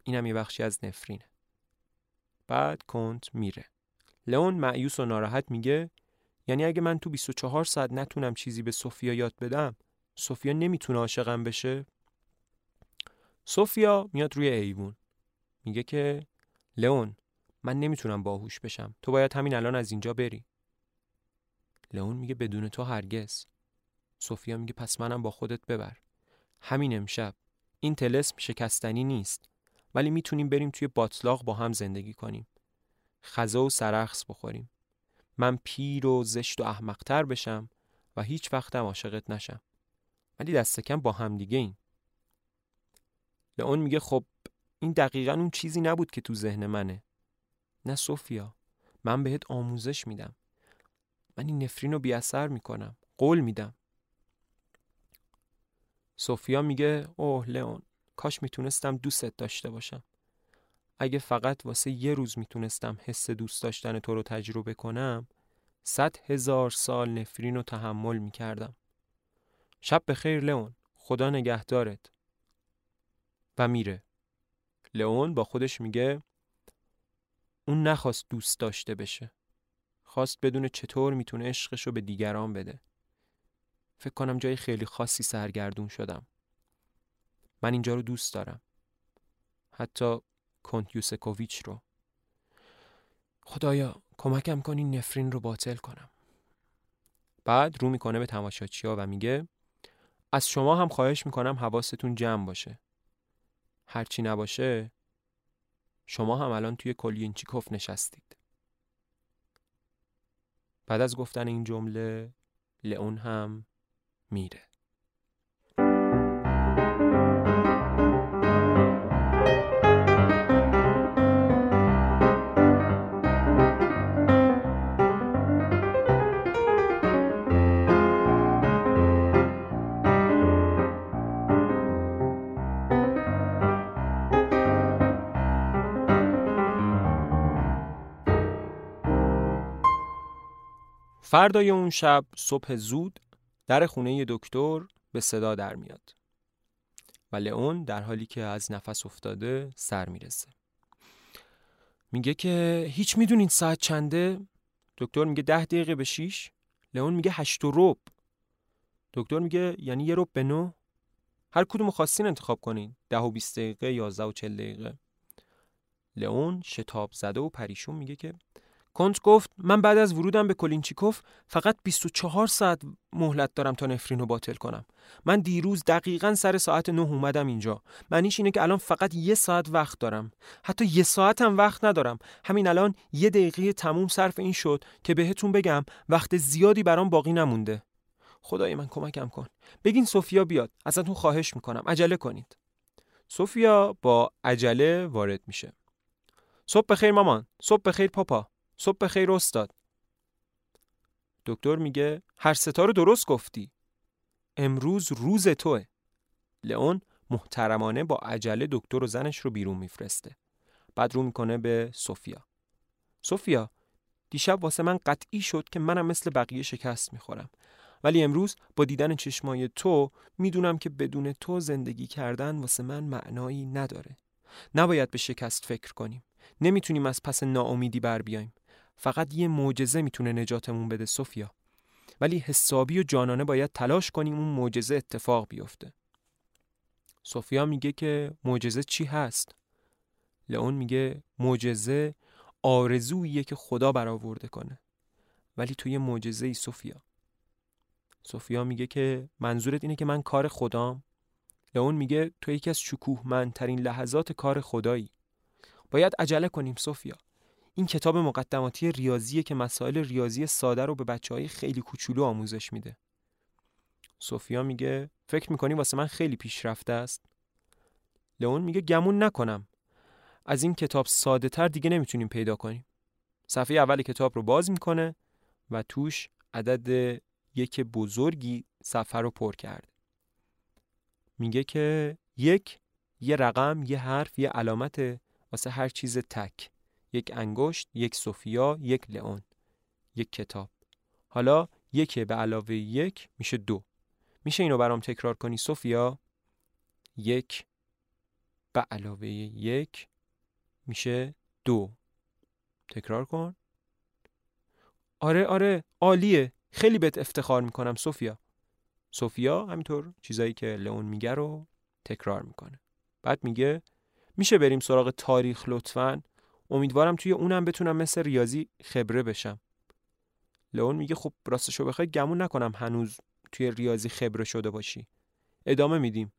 اینم یه بخشی از نفرینه. بعد کنت میره. لئون معیوس و ناراحت میگه یعنی اگه من تو 24 ساعت نتونم چیزی به سوفیا یاد بدم سوفیا نمی‌تونه عاشقم بشه؟ سوفیا میاد روی ایوون. میگه که لئون من نمی‌تونم باهوش بشم. تو باید همین الان از اینجا بری. لئون میگه بدون تو هرگز. سوفیا میگه پس منم با خودت ببر. همین امشب. این تلسم شکستنی نیست. ولی می‌تونیم بریم توی باطلاق با هم زندگی کنیم. خزا و سرخص بخوریم. من پیر و زشت و احمقتر بشم و هیچ وقتم عاشقت نشم. ولی دست کم با هم دیگه این لئون میگه خب این دقیقا اون چیزی نبود که تو ذهن منه. نه سوفیا من بهت آموزش میدم. من این نفرین رو بیاثر می‌کنم. قول میدم. سوفیا میگه اوه لئون کاش می‌تونستم دوستت داشته باشم. اگه فقط واسه یه روز می‌تونستم حس دوست داشتن تو رو تجربه کنم صد هزار سال نفرین رو تحمل می‌کردم. شب بخیر لئون. خدا نگهدارت. و میره. لئون با خودش میگه اون نخواست دوست داشته بشه. خواست بدون چطور می‌تونه عشقش رو به دیگران بده. فکر کنم جای خیلی خاصی سرگردون شدم. من اینجا رو دوست دارم. حتی کنت یوسکوویچ رو. خدایا کمکم کنی نفرین رو باطل کنم. بعد رو می‌کنه به تماشاچی ها و میگه از شما هم خواهش می‌کنم حواستون جمع باشه. هرچی نباشه شما هم الان توی کلینچیکوف نشستید. بعد از گفتن این جمله لئون هم میره. فردای اون شب صبح زود در خونه دکتر به صدا در میاد و لئون در حالی که از نفس افتاده سر می‌رسه. میگه که هیچ می‌دونین ساعت چنده؟ دکتر میگه ده دقیقه به شیش. لئون میگه هشت و رب دکتر میگه یعنی یه رب به نو هر کدوم خواستین انتخاب کنین. ده و بیست دقیقه یازده و چل دقیقه. لئون شتاب زده و پریشون میگه که کنت گفت من بعد از ورودم به کلینچیکوف فقط 24 ساعت مهلت دارم تا نفرین رو باطل کنم. من دیروز دقیقا سر ساعت نه اومدم اینجا. معنیش اینه که الان فقط یه ساعت وقت دارم. حتی یه ساعت هم وقت ندارم. همین الان یه دقیقه تموم صرف این شد که بهتون بگم وقت زیادی برام باقی نمونده. خدای من کمکم کن. بگین سوفیا بیاد. ازتون خواهش می‌کنم. عجله کنید. سوفیا با عجله وارد میشه. صبح بخیر مامان. صبح بخیر پاپا. صبح بخیر استاد. دکتر میگه هر ستا رو درست گفتی. امروز روز توه. لئون محترمانه با عجله دکتر و زنش رو بیرون میفرسته. بعد رو می‌کنه به سوفیا. سوفیا دیشب واسه من قطعی شد که منم مثل بقیه شکست می‌خورم. ولی امروز با دیدن چشمای تو می‌دونم که بدون تو زندگی کردن واسه من معنایی نداره. نباید به شکست فکر کنیم. نمی‌تونیم از پس ناامیدی بر بیایم. فقط یه معجزه می‌تونه نجاتمون بده سوفیا. ولی حسابی و جانانه باید تلاش کنیم اون معجزه اتفاق بیفته. سوفیا میگه که معجزه چی هست؟ لئون میگه معجزه آرزوییه که خدا برآورده کنه. ولی توی معجزه ای سوفیا. سوفیا میگه که منظورت اینه که من کار خدام؟ لئون میگه تو یکی از شکوهمندترین لحظات کار خدایی. باید عجله کنیم سوفیا. این کتاب مقدماتی ریاضیه که مسائل ریاضی ساده رو به بچه های خیلی کوچولو آموزش میده. سوفیا میگه فکر می‌کنی واسه من خیلی پیشرفته است؟ لئون میگه گمون نکنم. از این کتاب ساده تر دیگه نمی‌تونیم پیدا کنیم. صفحه اول کتاب رو باز می‌کنه و توش عدد یک بزرگی صفحه رو پر کرده. میگه که یک یه رقم، یه حرف، یه علامت واسه هر چیز تک. یک انگشت، یک سوفیا، یک لئون، یک کتاب. حالا یک به علاوه یک میشه دو. میشه اینو برام تکرار کنی سوفیا؟ یک به علاوه یک میشه دو. تکرار کن. آره آره عالیه. خیلی بهت افتخار می‌کنم سوفیا. سوفیا همینطور چیزایی که لئون میگه رو تکرار می‌کنه. بعد میگه میشه بریم سراغ تاریخ لطفاً امیدوارم توی اونم بتونم مثل ریاضی خبره بشم. لئون میگه خب راستشو بخوای گمون نکنم هنوز توی ریاضی خبره شده باشی. ادامه میدیم.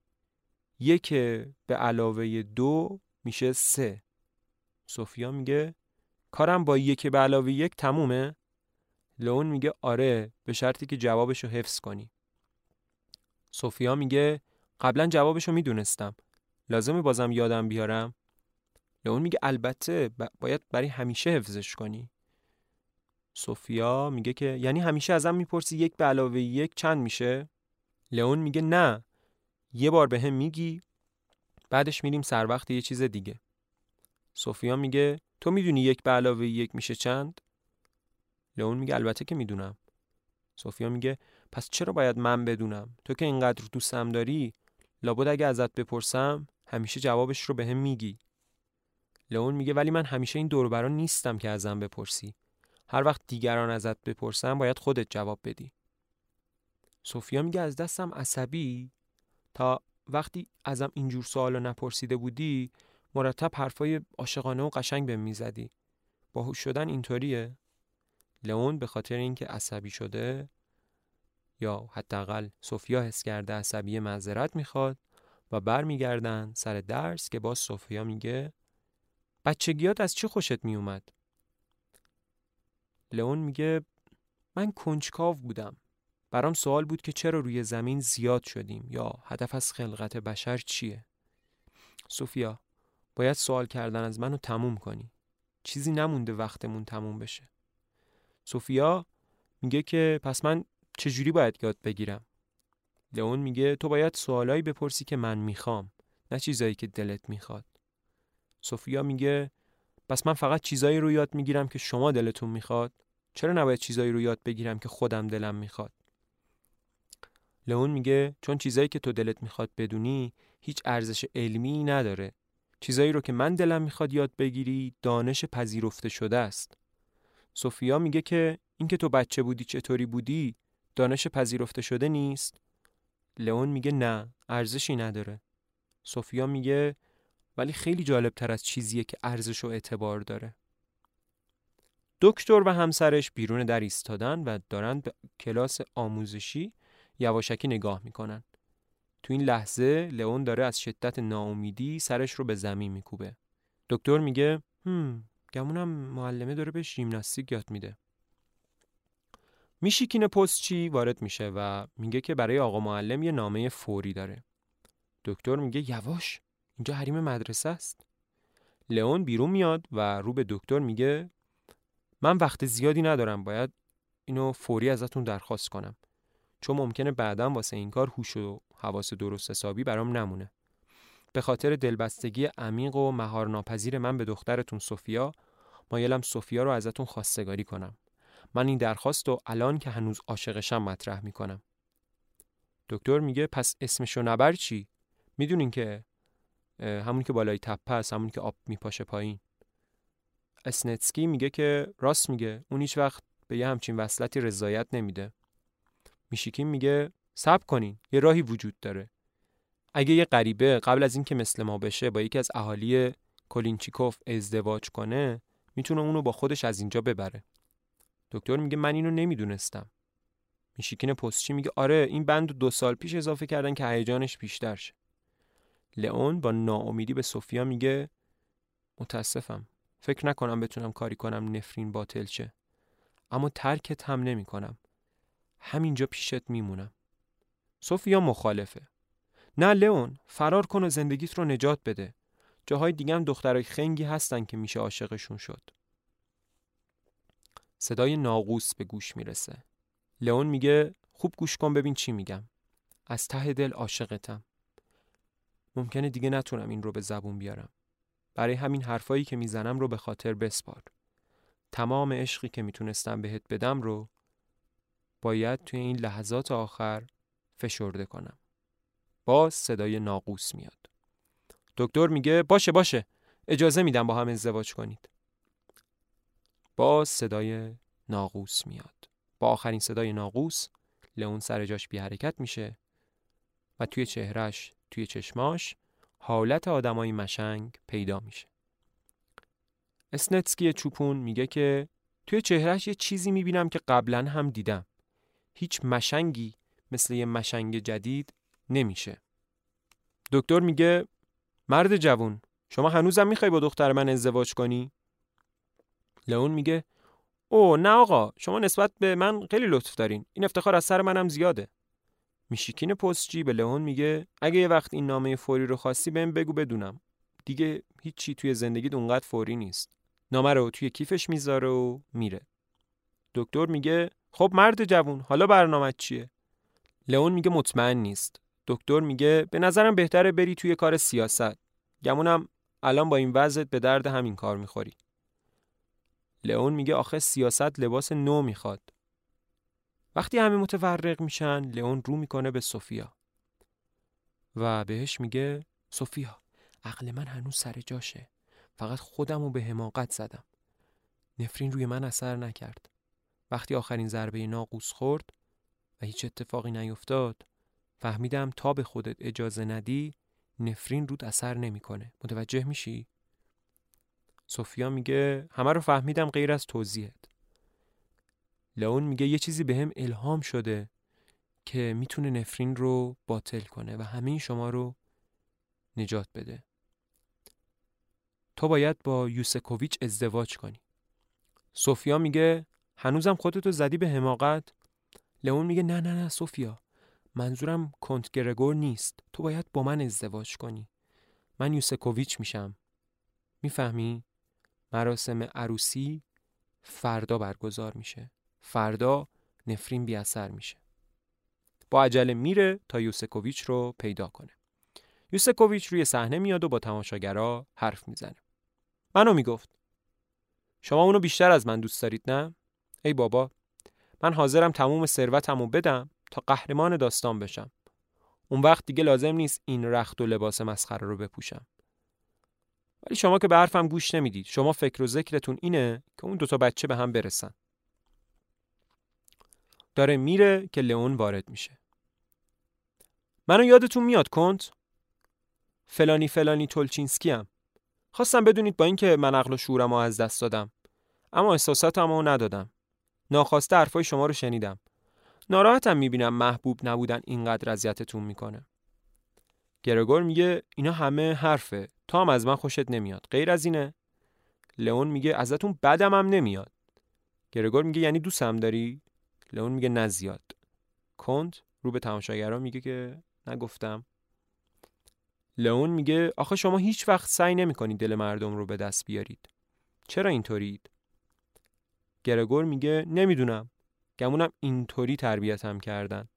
یک به علاوه دو میشه سه. سوفیا میگه کارم با یک به علاوه یک تمومه؟ لئون میگه آره به شرطی که جوابشو حفظ کنی. سوفیا میگه قبلا جوابشو می‌دونستم. لازمه بازم یادم بیارم؟ لئون میگه البته باید برای همیشه حفظش کنی. سوفیا میگه که یعنی همیشه ازم می‌پرسی یک به علاوه یک چند میشه؟ لئون میگه نه. یه بار به هم میگی بعدش میریم سر وقت یه چیز دیگه. سوفیا میگه تو می‌دونی یک به علاوه یک میشه چند؟ لئون میگه البته که می‌دونم. سوفیا میگه پس چرا باید من بدونم؟ تو که اینقدر دوستم داری لابد اگه ازت بپرسم همیشه جوابش رو به هم میگی. لئون میگه ولی من همیشه این دور نیستم که ازم بپرسی. هر وقت دیگران ازت بپرسن باید خودت جواب بدی. سوفیا میگه از دستم عصبی؟ تا وقتی ازم اینجور سوالو نپرسیده بودی مرتب حرفای عاشقانه و قشنگ به می‌زدی. باهوش شدن اینطوریه؟ لئون به خاطر اینکه عصبی شده یا حداقل سوفیا حس کرده عصبی معذرت می‌خواد و برمیگردن سر درس که باز سوفیا میگه بچگیات از چی خوشت می اومد؟ لئون میگه من کنجکاو بودم. برام سوال بود که چرا روی زمین زیاد شدیم یا هدف از خلقت بشر چیه؟ سوفیا باید سوال کردن از منو تموم کنی. چیزی نمونده وقتمون تموم بشه. سوفیا میگه که پس من چجوری باید یاد بگیرم؟ لئون میگه تو باید سوالایی بپرسی که من می‌خوام نه چیزایی که دلت می‌خواد. سوفیا میگه پس من فقط چیزایی رو یاد می‌گیرم که شما دلتون می‌خواد. چرا نباید چیزایی رو یاد بگیرم که خودم دلم می‌خواد؟ لئون میگه چون چیزایی که تو دلت می‌خواد بدونی هیچ ارزش علمی نداره. چیزایی رو که من دلم می‌خواد یاد بگیری دانش پذیرفته شده است. سوفیا میگه که اینکه تو بچه بودی چطوری بودی دانش پذیرفته شده نیست. لئون میگه نه ارزشی نداره. سوفیا میگه ولی خیلی جالب تر از چیزیه که ارزش و اعتبار داره. دکتر و همسرش بیرون در ایستادن و دارن به کلاس آموزشی یواشکی نگاه می‌کنن. تو این لحظه لئون داره از شدت ناامیدی سرش رو به زمین میکوبه. دکتر میگه هم گمونم معلمه داره به ژیمناستیک یاد میده. میشیکین پستچی وارد میشه و میگه که برای آقا معلم یه نامه فوری داره. دکتر میگه یواش؟ اینجا حریم مدرسه است. لئون بیرون میاد و رو به دکتر میگه من وقت زیادی ندارم باید اینو فوری ازتون درخواست کنم. چون ممکنه بعدا واسه این کار هوش و حواس درست حسابی برام نمونه. به خاطر دلبستگی عمیق و مهارناپذیر من به دخترتون سوفیا مایلم سوفیا رو ازتون خواستگاری کنم. من این درخواست رو الان که هنوز عاشقشم مطرح می‌کنم. دکتر میگه پس اسمشو نبر چی؟ می‌دونین که همون که بالای تپه است همون که آب میپاشه پایین. اسنتسکی میگه که راست میگه. اون هیچ وقت به یه همچین وصلتی رضایت نمیده. میشیکین میگه صبر کنین یه راهی وجود داره. اگه یه غریبه قبل از اینکه مثل ما بشه با یکی از اهالی کلینچیکوف ازدواج کنه می‌تونه اونو با خودش از اینجا ببره. دکتر میگه من اینو نمی‌دونستم. میشیکین پستچی میگه آره این بند دو سال پیش اضافه کردن که هیجانش بیشتر شه. لئون با ناامیدی به سوفیا میگه متاسفم. فکر نکنم بتونم کاری کنم نفرین باطل شه. اما ترکت هم نمی کنم. همینجا پیشت میمونم. سوفیا مخالفه. نه لئون فرار کن و زندگیت رو نجات بده. جاهای دیگه هم دخترای خنگی هستن که میشه عاشقشون شد. صدای ناقوس به گوش می‌رسه. لئون میگه خوب گوش کن ببین چی میگم. از ته دل عاشقتم. ممکنه دیگه نتونم این رو به زبون بیارم. برای همین حرفایی که می‌زنم رو به خاطر بسپار. تمام عشقی که می‌تونستم بهت بدم رو باید توی این لحظات آخر فشرده کنم. باز صدای ناقوس میاد. دکتر میگه باشه باشه. اجازه میدم با هم ازدواج کنید. باز صدای ناقوس میاد. با آخرین صدای ناقوس لئون سر جاش بی حرکت میشه و توی چهرش توی چشماش حالت آدمای مشنگ پیدا میشه. اسنتسکی چوپون میگه که توی چهرش یه چیزی می‌بینم که قبلا هم دیدم. هیچ مشنگی مثل یه مشنگ جدید نمیشه. دکتر میگه مرد جوون شما هنوزم می‌خوای با دختر من ازدواج کنی؟ لئون میگه او نه آقا شما نسبت به من خیلی لطف دارین. این افتخار از سر منم زیاده. میشیکین پستچی به لئون میگه اگه یه وقت این نامه فوری رو خواستی بهم بگو بدونم. دیگه هیچی توی زندگیت اونقدر فوری نیست. نامه رو توی کیفش می‌ذاره و میره. دکتر میگه خب مرد جوون حالا برنامه چیه؟ لئون میگه مطمئن نیست. دکتر میگه به نظرم بهتره بری توی کار سیاست. گمونم الان با این وضعت به درد همین کار می‌خوری. لئون میگه آخه سیاست لباس نو می‌خواد. وقتی همه متفرق میشن لئون رو می‌کنه به سوفیا. و بهش میگه سوفیا عقل من هنوز سر جاشه. فقط خودم رو به حماقت زدم. نفرین روی من اثر نکرد. وقتی آخرین ضربه ناقوس خورد و هیچ اتفاقی نیفتاد فهمیدم تا به خودت اجازه ندی نفرین رود اثر نمی‌کنه. متوجه میشی؟ سوفیا میگه همه رو فهمیدم غیر از توضیحت. لئون میگه یه چیزی به الهام شده که می‌تونه نفرین رو باطل کنه و همه شما رو نجات بده. تو باید با یوسکوویچ ازدواج کنی. سوفیا میگه هنوزم خودتو زدی به حماقت؟ لئون میگه نه نه نه سوفیا منظورم کنت گرگور نیست. تو باید با من ازدواج کنی. من یوسکوویچ میشم. می‌فهمی؟ مراسم عروسی فردا برگزار میشه. فردا نفرین بی اثر میشه. با عجله میره تا یوسکوویچ رو پیدا کنه. یوسکوویچ روی صحنه میاد و با تماشاگرا حرف می‌زنه. منو می‌گفت. شما اونو بیشتر از من دوست دارید نه؟ ای بابا من حاضرم تموم ثروتمو بدم تا قهرمان داستان بشم. اون وقت دیگه لازم نیست این رخت و لباس مسخره رو بپوشم. ولی شما که به حرفم گوش نمی‌دید. شما فکر و ذکرتون اینه که اون دوتا بچه به هم برسن. داره میره که لئون وارد میشه. منو یادتون میاد کنت؟ فلانی فلانی تولچینسکی هم. خواستم بدونید با اینکه من عقل و شورم از دست دادم. اما احساساتم رو ندادم. ناخواسته حرفای شما رو شنیدم. ناراحتم می‌بینم محبوب نبودن اینقدر اذیتتون می‌کنه. گرگور میگه اینا همه حرفه. تو هم از من خوشت نمیاد. غیر از اینه. لئون میگه ازتون بدم هم نمیاد. گرگور میگه یعنی دوستم داری؟ لئون میگه نه زیاد. کنت رو به تماشاگران میگه که نگفتم. لئون میگه آخه شما هیچ وقت سعی نمی‌کنید دل مردم رو به دست بیارید. چرا اینطورید؟ گرگور میگه نمی‌دونم. گمونم اینطوری تربیتم کردن.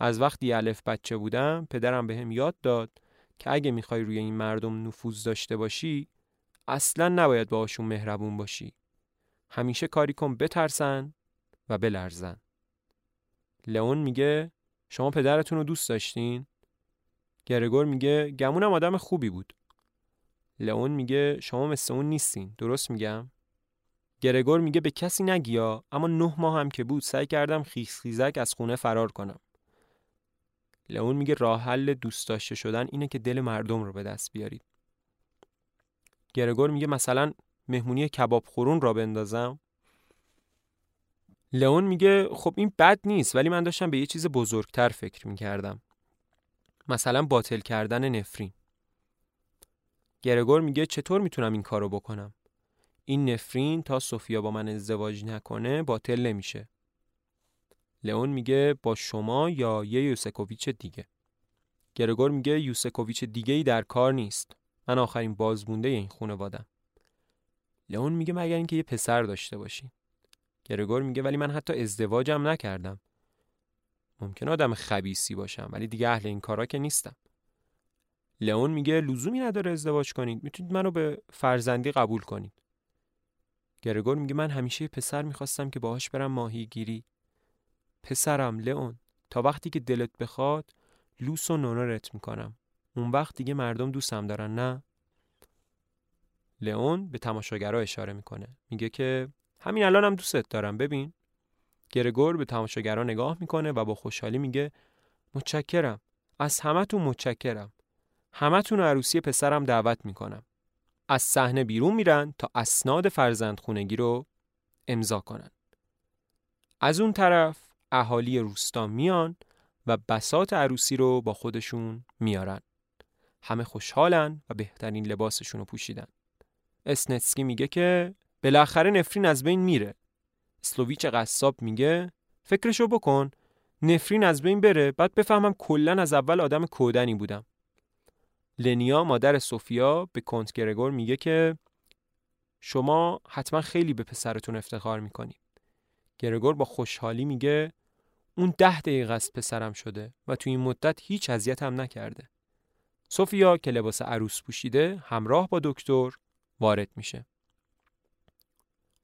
از وقتی الف بچه بودم پدرم بهم به یاد داد که اگه می‌خوای روی این مردم نفوذ داشته باشی اصلا نباید باهاشون مهربون باشی. همیشه کاری کن بترسن و بلرزن. لئون میگه شما پدرتون رو دوست داشتین؟ گرگور میگه گمونم آدم خوبی بود. لئون میگه شما مثل اون نیستین. درست میگم؟ گرگور میگه به کسی نگیا اما نه ماه هم که بود سعی کردم خیز خیزک از خونه فرار کنم. لئون میگه راه حل دوست داشته شدن اینه که دل مردم رو به دست بیارید. گرگور میگه مثلا مهمونی کباب خورون را بندازم؟ لئون میگه خب این بد نیست ولی من داشتم به یه چیز بزرگتر فکر می‌کردم. مثلا باطل کردن نفرین. گرگور میگه چطور می‌تونم این کارو بکنم؟ این نفرین تا سوفیا با من ازدواج نکنه باطل نمیشه. لئون میگه با شما یا یه یوسکوویچ دیگه. گرگور میگه یوسکوویچ دیگه ای در کار نیست. من آخرین بازمونده این خانوادم لئون میگه مگر اینکه یه پسر داشته باشی. گرگور میگه ولی من حتی ازدواجم نکردم. ممکن آدم خبیسی باشم ولی دیگه اهل این کارا که نیستم. لئون میگه لزومی نداره ازدواج کنید می‌تونید منو به فرزندی قبول کنید. گرگور میگه من همیشه پسر می‌خواستم که باهاش برم ماهیگیری. پسرم لئون تا وقتی که دلت بخواد لوس و نونرت می‌کنم. اون وقت دیگه مردم دوستم دارن نه؟ لئون به تماشاگرها اشاره می‌کنه. میگه که همین الانم هم دوستت دارم. ببین گرگور به تماشاگرها نگاه می‌کنه و با خوشحالی میگه متشکرم. از همتون متشکرم. همتون عروسی پسرم دعوت می‌کنم. از صحنه بیرون میرن تا اسناد فرزند خونگی رو امضا کنن. از اون طرف اهالی روستا میان و بسات عروسی رو با خودشون میارن. همه خوشحالن و بهترین لباسشون رو پوشیدن. اسنتسکی میگه که بالاخره نفرین از بین میره. اسلوویچ قصاب میگه فکرشو بکن. نفرین از بین بره بعد بفهمم کلا از اول آدم کودنی بودم. لنیا مادر سوفیا به کنت گرگور میگه که شما حتما خیلی به پسرتون افتخار می‌کنید گرگور با خوشحالی میگه اون ده دقیقه است پسرم شده و تو این مدت هیچ هم نکرده. سوفیا که لباس عروس پوشیده همراه با دکتر وارد میشه.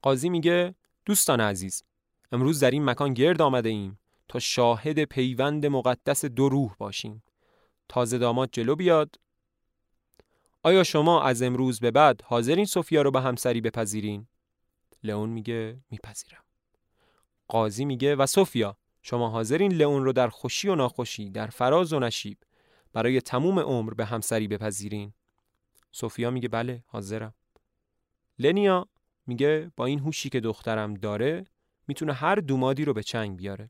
قاضی میگه دوستان عزیز امروز در این مکان گرد آمده ایم تا شاهد پیوند مقدس دو روح باشیم تازه داماد جلو بیاد آیا شما از امروز به بعد حاضرین سوفیا رو به همسری بپذیرین؟ لئون میگه میپذیرم. قاضی میگه و سوفیا شما حاضرین لئون رو در خوشی و ناخوشی در فراز و نشیب برای تموم عمر به همسری بپذیرین؟ سوفیا میگه بله حاضرم. لنیا میگه با این هوشی که دخترم داره می‌تونه هر دومادی رو به چنگ بیاره.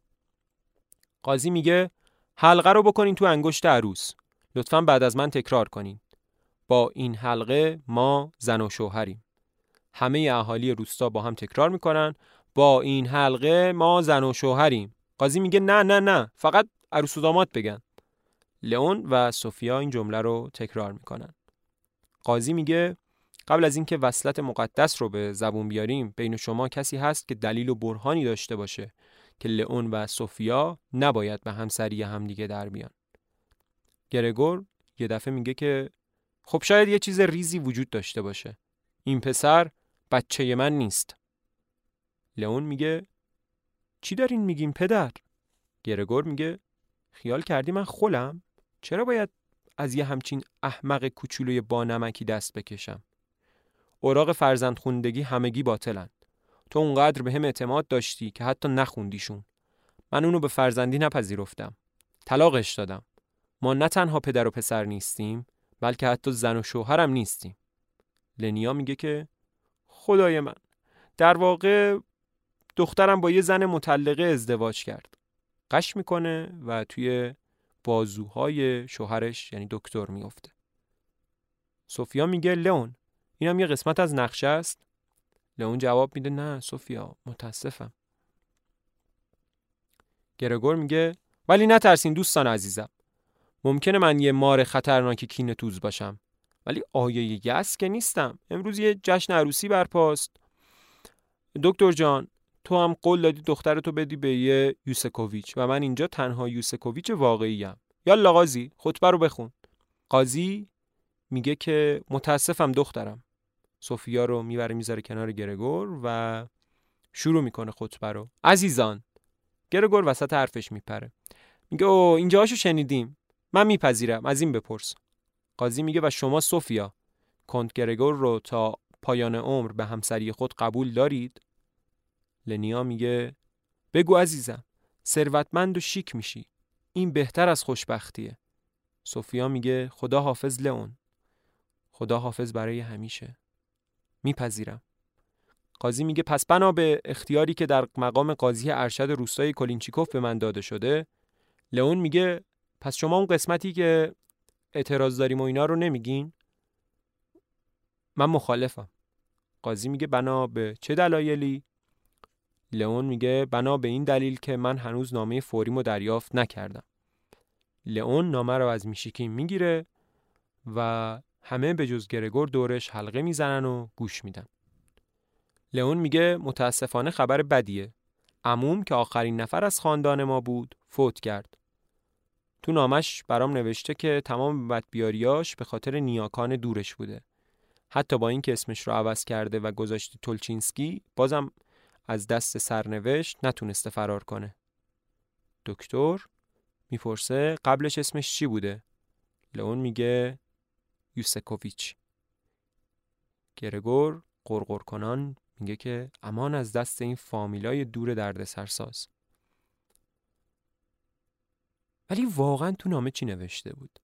قاضی میگه حلقه رو بکنین تو انگشت عروس. لطفا بعد از من تکرار کنین. با این حلقه ما زن و شوهریم همه اهالی روستا با هم تکرار می‌کنن با این حلقه ما زن و شوهریم قاضی میگه نه نه نه فقط عروس و داماد بگن لئون و سوفیا این جمله رو تکرار می‌کنن قاضی میگه قبل از اینکه وصلت مقدس رو به زبون بیاریم بین شما کسی هست که دلیل و برهانی داشته باشه که لئون و سوفیا نباید به همسری همدیگه در بیان گرگور یه دفعه میگه که خب شاید یه چیز ریزی وجود داشته باشه این پسر بچه من نیست لئون میگه چی دارین میگین پدر؟ گرگور میگه خیال کردی من خولم؟ چرا باید از یه همچین احمق کوچولوی با نمکی دست بکشم؟ اوراق فرزند خوندگی همگی باطلن. تو اونقدر به هم اعتماد داشتی که حتی نخوندیشون. من اونو به فرزندی نپذیرفتم. طلاقش دادم. ما نه تنها پدر و پسر نیستیم بلکه حتی زن و شوهرم نیستیم. لنیا میگه که خدای من در واقع دخترم با یه زن مطلقه ازدواج کرد. قش می‌کنه و توی بازوهای شوهرش یعنی دکتر میفته. سوفیا میگه لئون اینم یه قسمت از نقشه است. لئون جواب میده نه سوفیا متاسفم. گرگور میگه ولی نترسین دوستان عزیزم. ممکنه من یه مار خطرناک کینه توز باشم. ولی آیه یس که نیستم. امروز یه جشن عروسی برپاست. دکتر جان تو هم قول دادی دخترتو بدی به یه یوسکوویچ و من اینجا تنها یوسکوویچ واقعیم. یا قاضی خطبه رو بخون. قاضی میگه که متاسفم دخترم. سوفیا رو می‌بره می‌ذاره کنار گرگور و شروع می‌کنه خطبه رو. عزیزان گرگور وسط حرفش میپره. میگه او اینجاهاشو شنیدیم. من میپذیرم. از این بپرس. قاضی میگه و شما سوفیا کنت گرگور رو تا پایان عمر به همسری خود قبول دارید؟ لنیا میگه بگو عزیزم ثروتمند و شیک میشی. این بهتر از خوشبختیه. سوفیا میگه خدا حافظ لئون. خدا حافظ برای همیشه. میپذیرم. قاضی میگه پس بنا به اختیاری که در مقام قاضی ارشد روستای کلینچیکوف به من داده شده. لئون میگه پس شما اون قسمتی که اعتراض داریم و اینا رو نمیگین؟ من مخالفم. قاضی میگه بنا به چه دلایلی؟ لئون میگه بنا به این دلیل که من هنوز نامه فوریمو دریافت نکردم. لئون نامه رو از میشیکین می‌گیره و همه به جز گرگور دورش حلقه می‌زنن و گوش میدن. لئون میگه متاسفانه خبر بدیه. عموم که آخرین نفر از خاندان ما بود فوت کرد. تو نامش برام نوشته که تمام بدبیاریاش به خاطر نیاکان دورش بوده. حتی با اینکه اسمش رو عوض کرده و گذاشته تولچینسکی بازم از دست سرنوشت نتونسته فرار کنه. دکتر می‌پرسه قبلش اسمش چی بوده؟ لئون میگه یوسکوویچ گرگور قرقر کنان میگه که امان از دست این فامیلای دور درد سرساز ولی واقعا تو نامه چی نوشته بود؟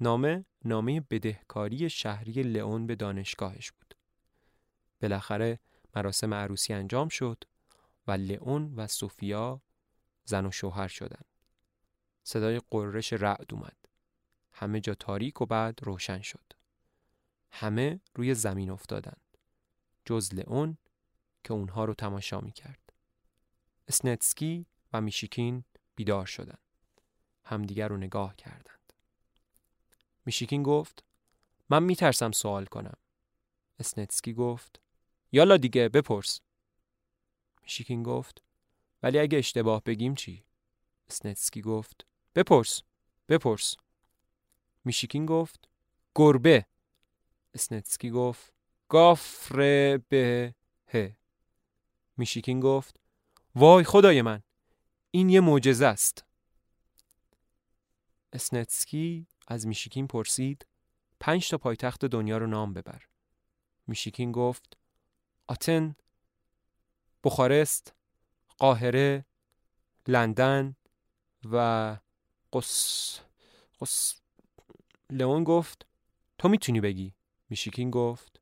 نامه نامه بدهکاری شهری لئون به دانشگاهش بود. بالاخره مراسم عروسی انجام شد و لئون و سوفیا زن و شوهر شدند. صدای قررش رعد اومد. همه جا تاریک و بعد روشن شد. همه روی زمین افتادند. جز لئون که اونها رو تماشا می کرد. اسنتسکی و میشیکین بیدار شدند. همدیگر رو نگاه کردند. میشیکین گفت من میترسم سوال کنم. اسنتسکی گفت یالا دیگه بپرس. میشیکین گفت ولی اگه اشتباه بگیم چی؟ اسنتسکی گفت بپرس بپرس میشیکین گفت گربه. اسنتسکی گفت گافر به ه میشیکین گفت وای خدای من این یه معجزه است. اسنتسکی از میشیکین پرسید پنج تا پایتخت دنیا رو نام ببر. میشیکین گفت آتن بخارست قاهره لندن و قص قص لئون گفت تو می‌تونی بگی؟ میشیکین گفت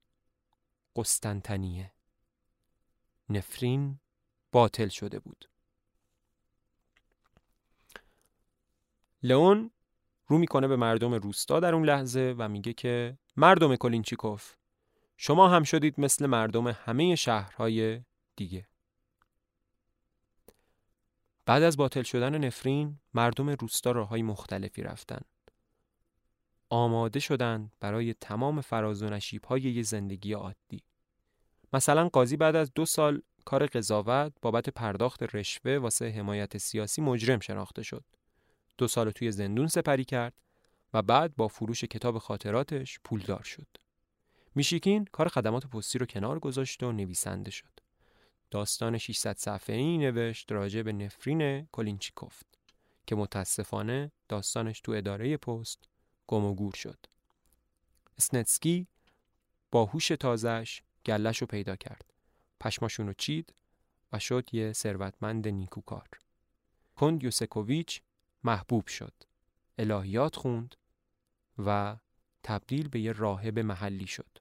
قسطنطنیه. نفرین باطل شده بود. لئون رو می‌کنه به مردم روستا در اون لحظه و میگه که مردم کلینچیکوف شما هم شدید مثل مردم همه شهرهای دیگه. بعد از باطل شدن نفرین مردم روستا راههای مختلفی رفتن. آماده شدند برای تمام فراز و نشیب های یه زندگی عادی. مثلا قاضی بعد از دو سال کار قضاوت بابت پرداخت رشوه واسه حمایت سیاسی مجرم شناخته شد. دو سال توی زندون سپری کرد و بعد با فروش کتاب خاطراتش پولدار شد. میشیکین کار خدمات پستی رو کنار گذاشت و نویسنده شد. داستان 600 صفحه ای نوشت راجع به نفرین کلینچیکوف که متاسفانه داستانش تو اداره پست گم و گور شد. اسنتسکی با هوش تازش گلش رو پیدا کرد. پشماشون رو چید و شد یه ثروتمند نیکوکار. کند یوسکوویچ محبوب شد. الهیات خوند و تبدیل به یه راهب محلی شد.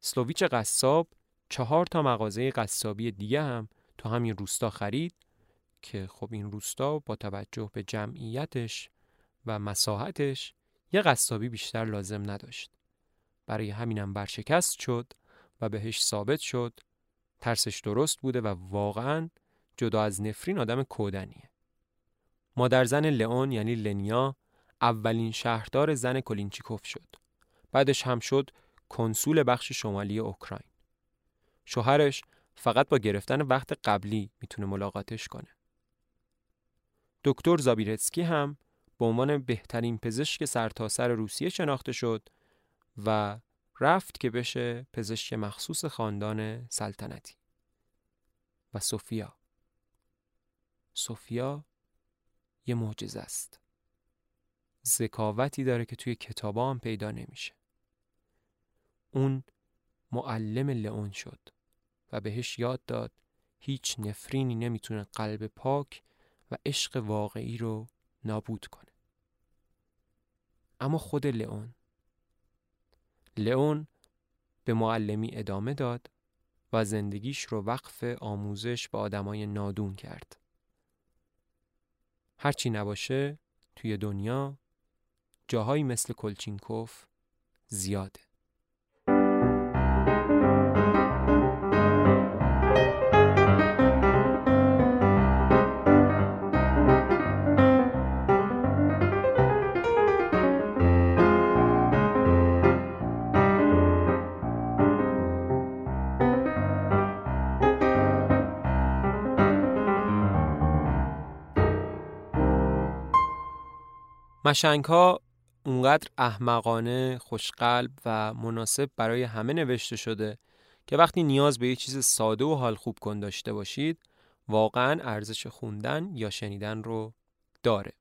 سلوویچ قصاب چهار تا مغازه قصابی دیگه هم تو همین روستا خرید که خب این روستا با توجه به جمعیتش و مساحتش یه قصابی بیشتر لازم نداشت. برای همینم برشکست شد و بهش ثابت شد ترسش درست بوده و واقعا جدا از نفرین آدم کودنیه. مادر زن لئون یعنی لنیا اولین شهردار زن کلینچیکوف شد. بعدش هم شد کنسول بخش شمالی اوکراین. شوهرش فقط با گرفتن وقت قبلی می‌تونه ملاقاتش کنه. دکتر زابیرتسکی هم به عنوان بهترین پزشک سرتاسر سر روسیه شناخته شد و رفت که بشه پزشک مخصوص خاندان سلطنتی. و سوفیا سوفیا یه معجزه است. ذکاوتی داره که توی کتابا هم پیدا نمیشه. اون معلم لئون شد و بهش یاد داد هیچ نفرینی نمی‌تونه قلب پاک و عشق واقعی رو نابود کنه. اما خود لئون لئون به معلمی ادامه داد و زندگیش رو وقف آموزش به آدمای نادون کرد. هرچی نباشه توی دنیا جاهایی مثل کلچینکوف زیاده. مشنگ ها اونقدر احمقانه، خوشقلب و مناسب برای همه نوشته شده که وقتی نیاز به یه چیز ساده و حال خوب کن داشته باشید واقعا ارزش خوندن یا شنیدن رو داره.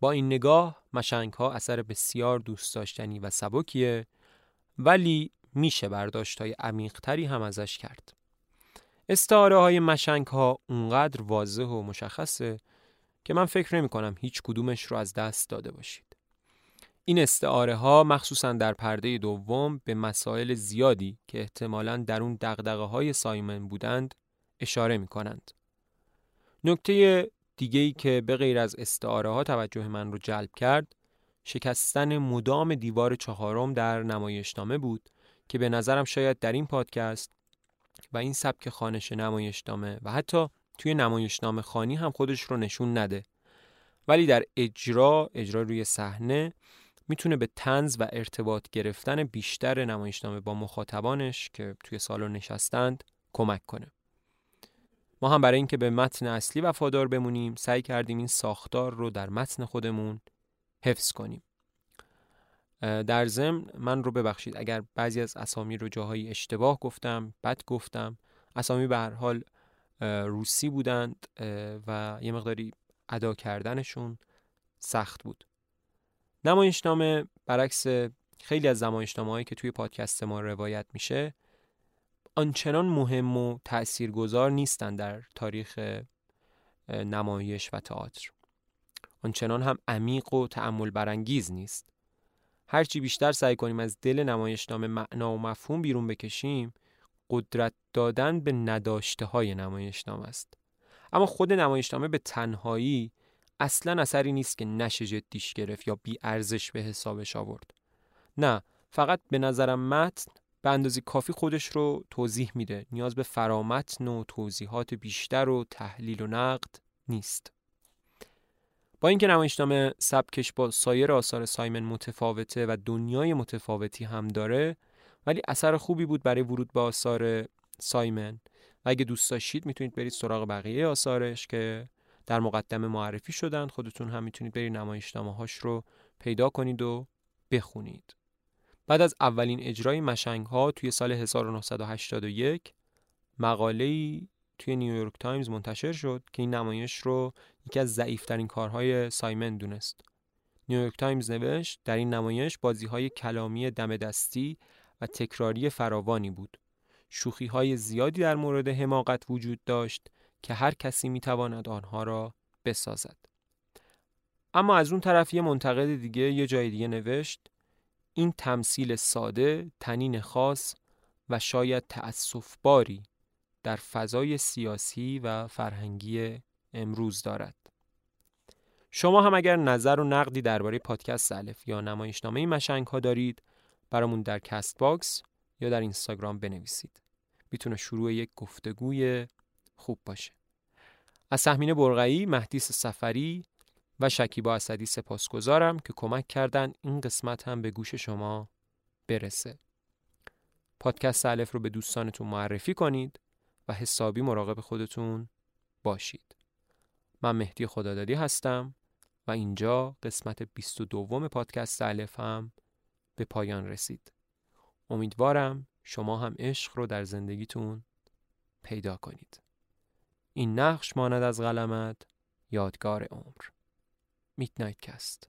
با این نگاه مشنگ ها اثر بسیار دوست داشتنی و سبکیه ولی میشه برداشت های عمیقتری هم ازش کرد. استعاره های مشنگ ها اونقدر واضح و مشخصه که من فکر نمی کنم هیچ کدومش رو از دست داده باشید. این استعاره ها مخصوصا در پرده دوم به مسائل زیادی که احتمالا در اون دقدقه های سایمن بودند اشاره می کنند. نکته دیگه که به غیر از استعاره ها توجه من رو جلب کرد شکستن مدام دیوار چهارم در نمایشنامه بود که به نظرم شاید در این پادکست و این سبک خانش نمایشنامه و حتی توی نمایشنامه خانی هم خودش رو نشون نده. ولی در اجرا اجرا روی صحنه می‌تونه به تنز و ارتباط گرفتن بیشتر نمایشنامه با مخاطبانش که توی سالن نشستند کمک کنه. ما هم برای اینکه به متن اصلی وفادار بمونیم سعی کردیم این ساختار رو در متن خودمون حفظ کنیم. در ضمن من رو ببخشید اگر بعضی از اسامی رو جاهایی اشتباه گفتم بد گفتم اسامی به هر حال روسی بودند و یه مقداری ادا کردنشون سخت بود. نمایشنامه برعکس خیلی از نمایشنامه هایی که توی پادکست ما روایت میشه آنچنان مهم و تاثیرگذار نیستند در تاریخ نمایش و تئاتر. آنچنان هم عمیق و تعمل برانگیز نیست. هرچی بیشتر سعی کنیم از دل نمایشنامه معنا و مفهوم بیرون بکشیم قدرت دادن به نداشته های نمایشنامه است. اما خود نمایشنامه به تنهایی اصلا اثری نیست که نشه جدیش گرفت یا بی ارزش به حسابش آورد. نه فقط به نظرم متن به اندازه کافی خودش رو توضیح میده. نیاز به فرامتن و توضیحات بیشتر و تحلیل و نقد نیست. با اینکه نمایشنامه سبکش با سایر آثار سایمن متفاوته و دنیای متفاوتی هم داره ولی اثر خوبی بود برای ورود به آثار سایمن. و اگه دوست داشتید می‌تونید برید سراغ بقیه آثارش که در مقدمه معرفی شدن. خودتون هم می‌تونید برید نمایشنامه هاش رو پیدا کنید و بخونید. بعد از اولین اجرای مشنگ ها توی سال 1981 مقاله‌ای توی نیویورک تایمز منتشر شد که این نمایش رو یکی از ضعیفترین کارهای سایمن دونست. نیویورک تایمز نوشت در این نمایش بازی های کلامی دم دستی و تکراری فراوانی بود. شوخی های زیادی در مورد حماقت وجود داشت که هر کسی می تواند آنها را بسازد. اما از اون طرف یه منتقد دیگه یه جای دیگه نوشت این تمثیل ساده، طنین خاص و شاید تأسف باری در فضای سیاسی و فرهنگی امروز دارد. شما هم اگر نظر و نقدی درباره پادکست الف یا نمایشنامه مشنگ ها دارید برامون در Castbox یا در اینستاگرام بنویسید. می‌تونه شروع یک گفتگوی خوب باشه. از سهمین برغایی، مهدیس سفری و شکیبا اسدی سپاسگزارم که کمک کردن این قسمت هم به گوش شما برسه. پادکست الف رو به دوستانتون معرفی کنید و حسابی مراقب خودتون باشید. من مهدی خدادادی هستم و اینجا قسمت 22 پادکست الف هم به پایان رسید. امیدوارم شما هم عشق رو در زندگیتون پیدا کنید. این نقش ماند از قلمت یادگار عمر. میدنایت کست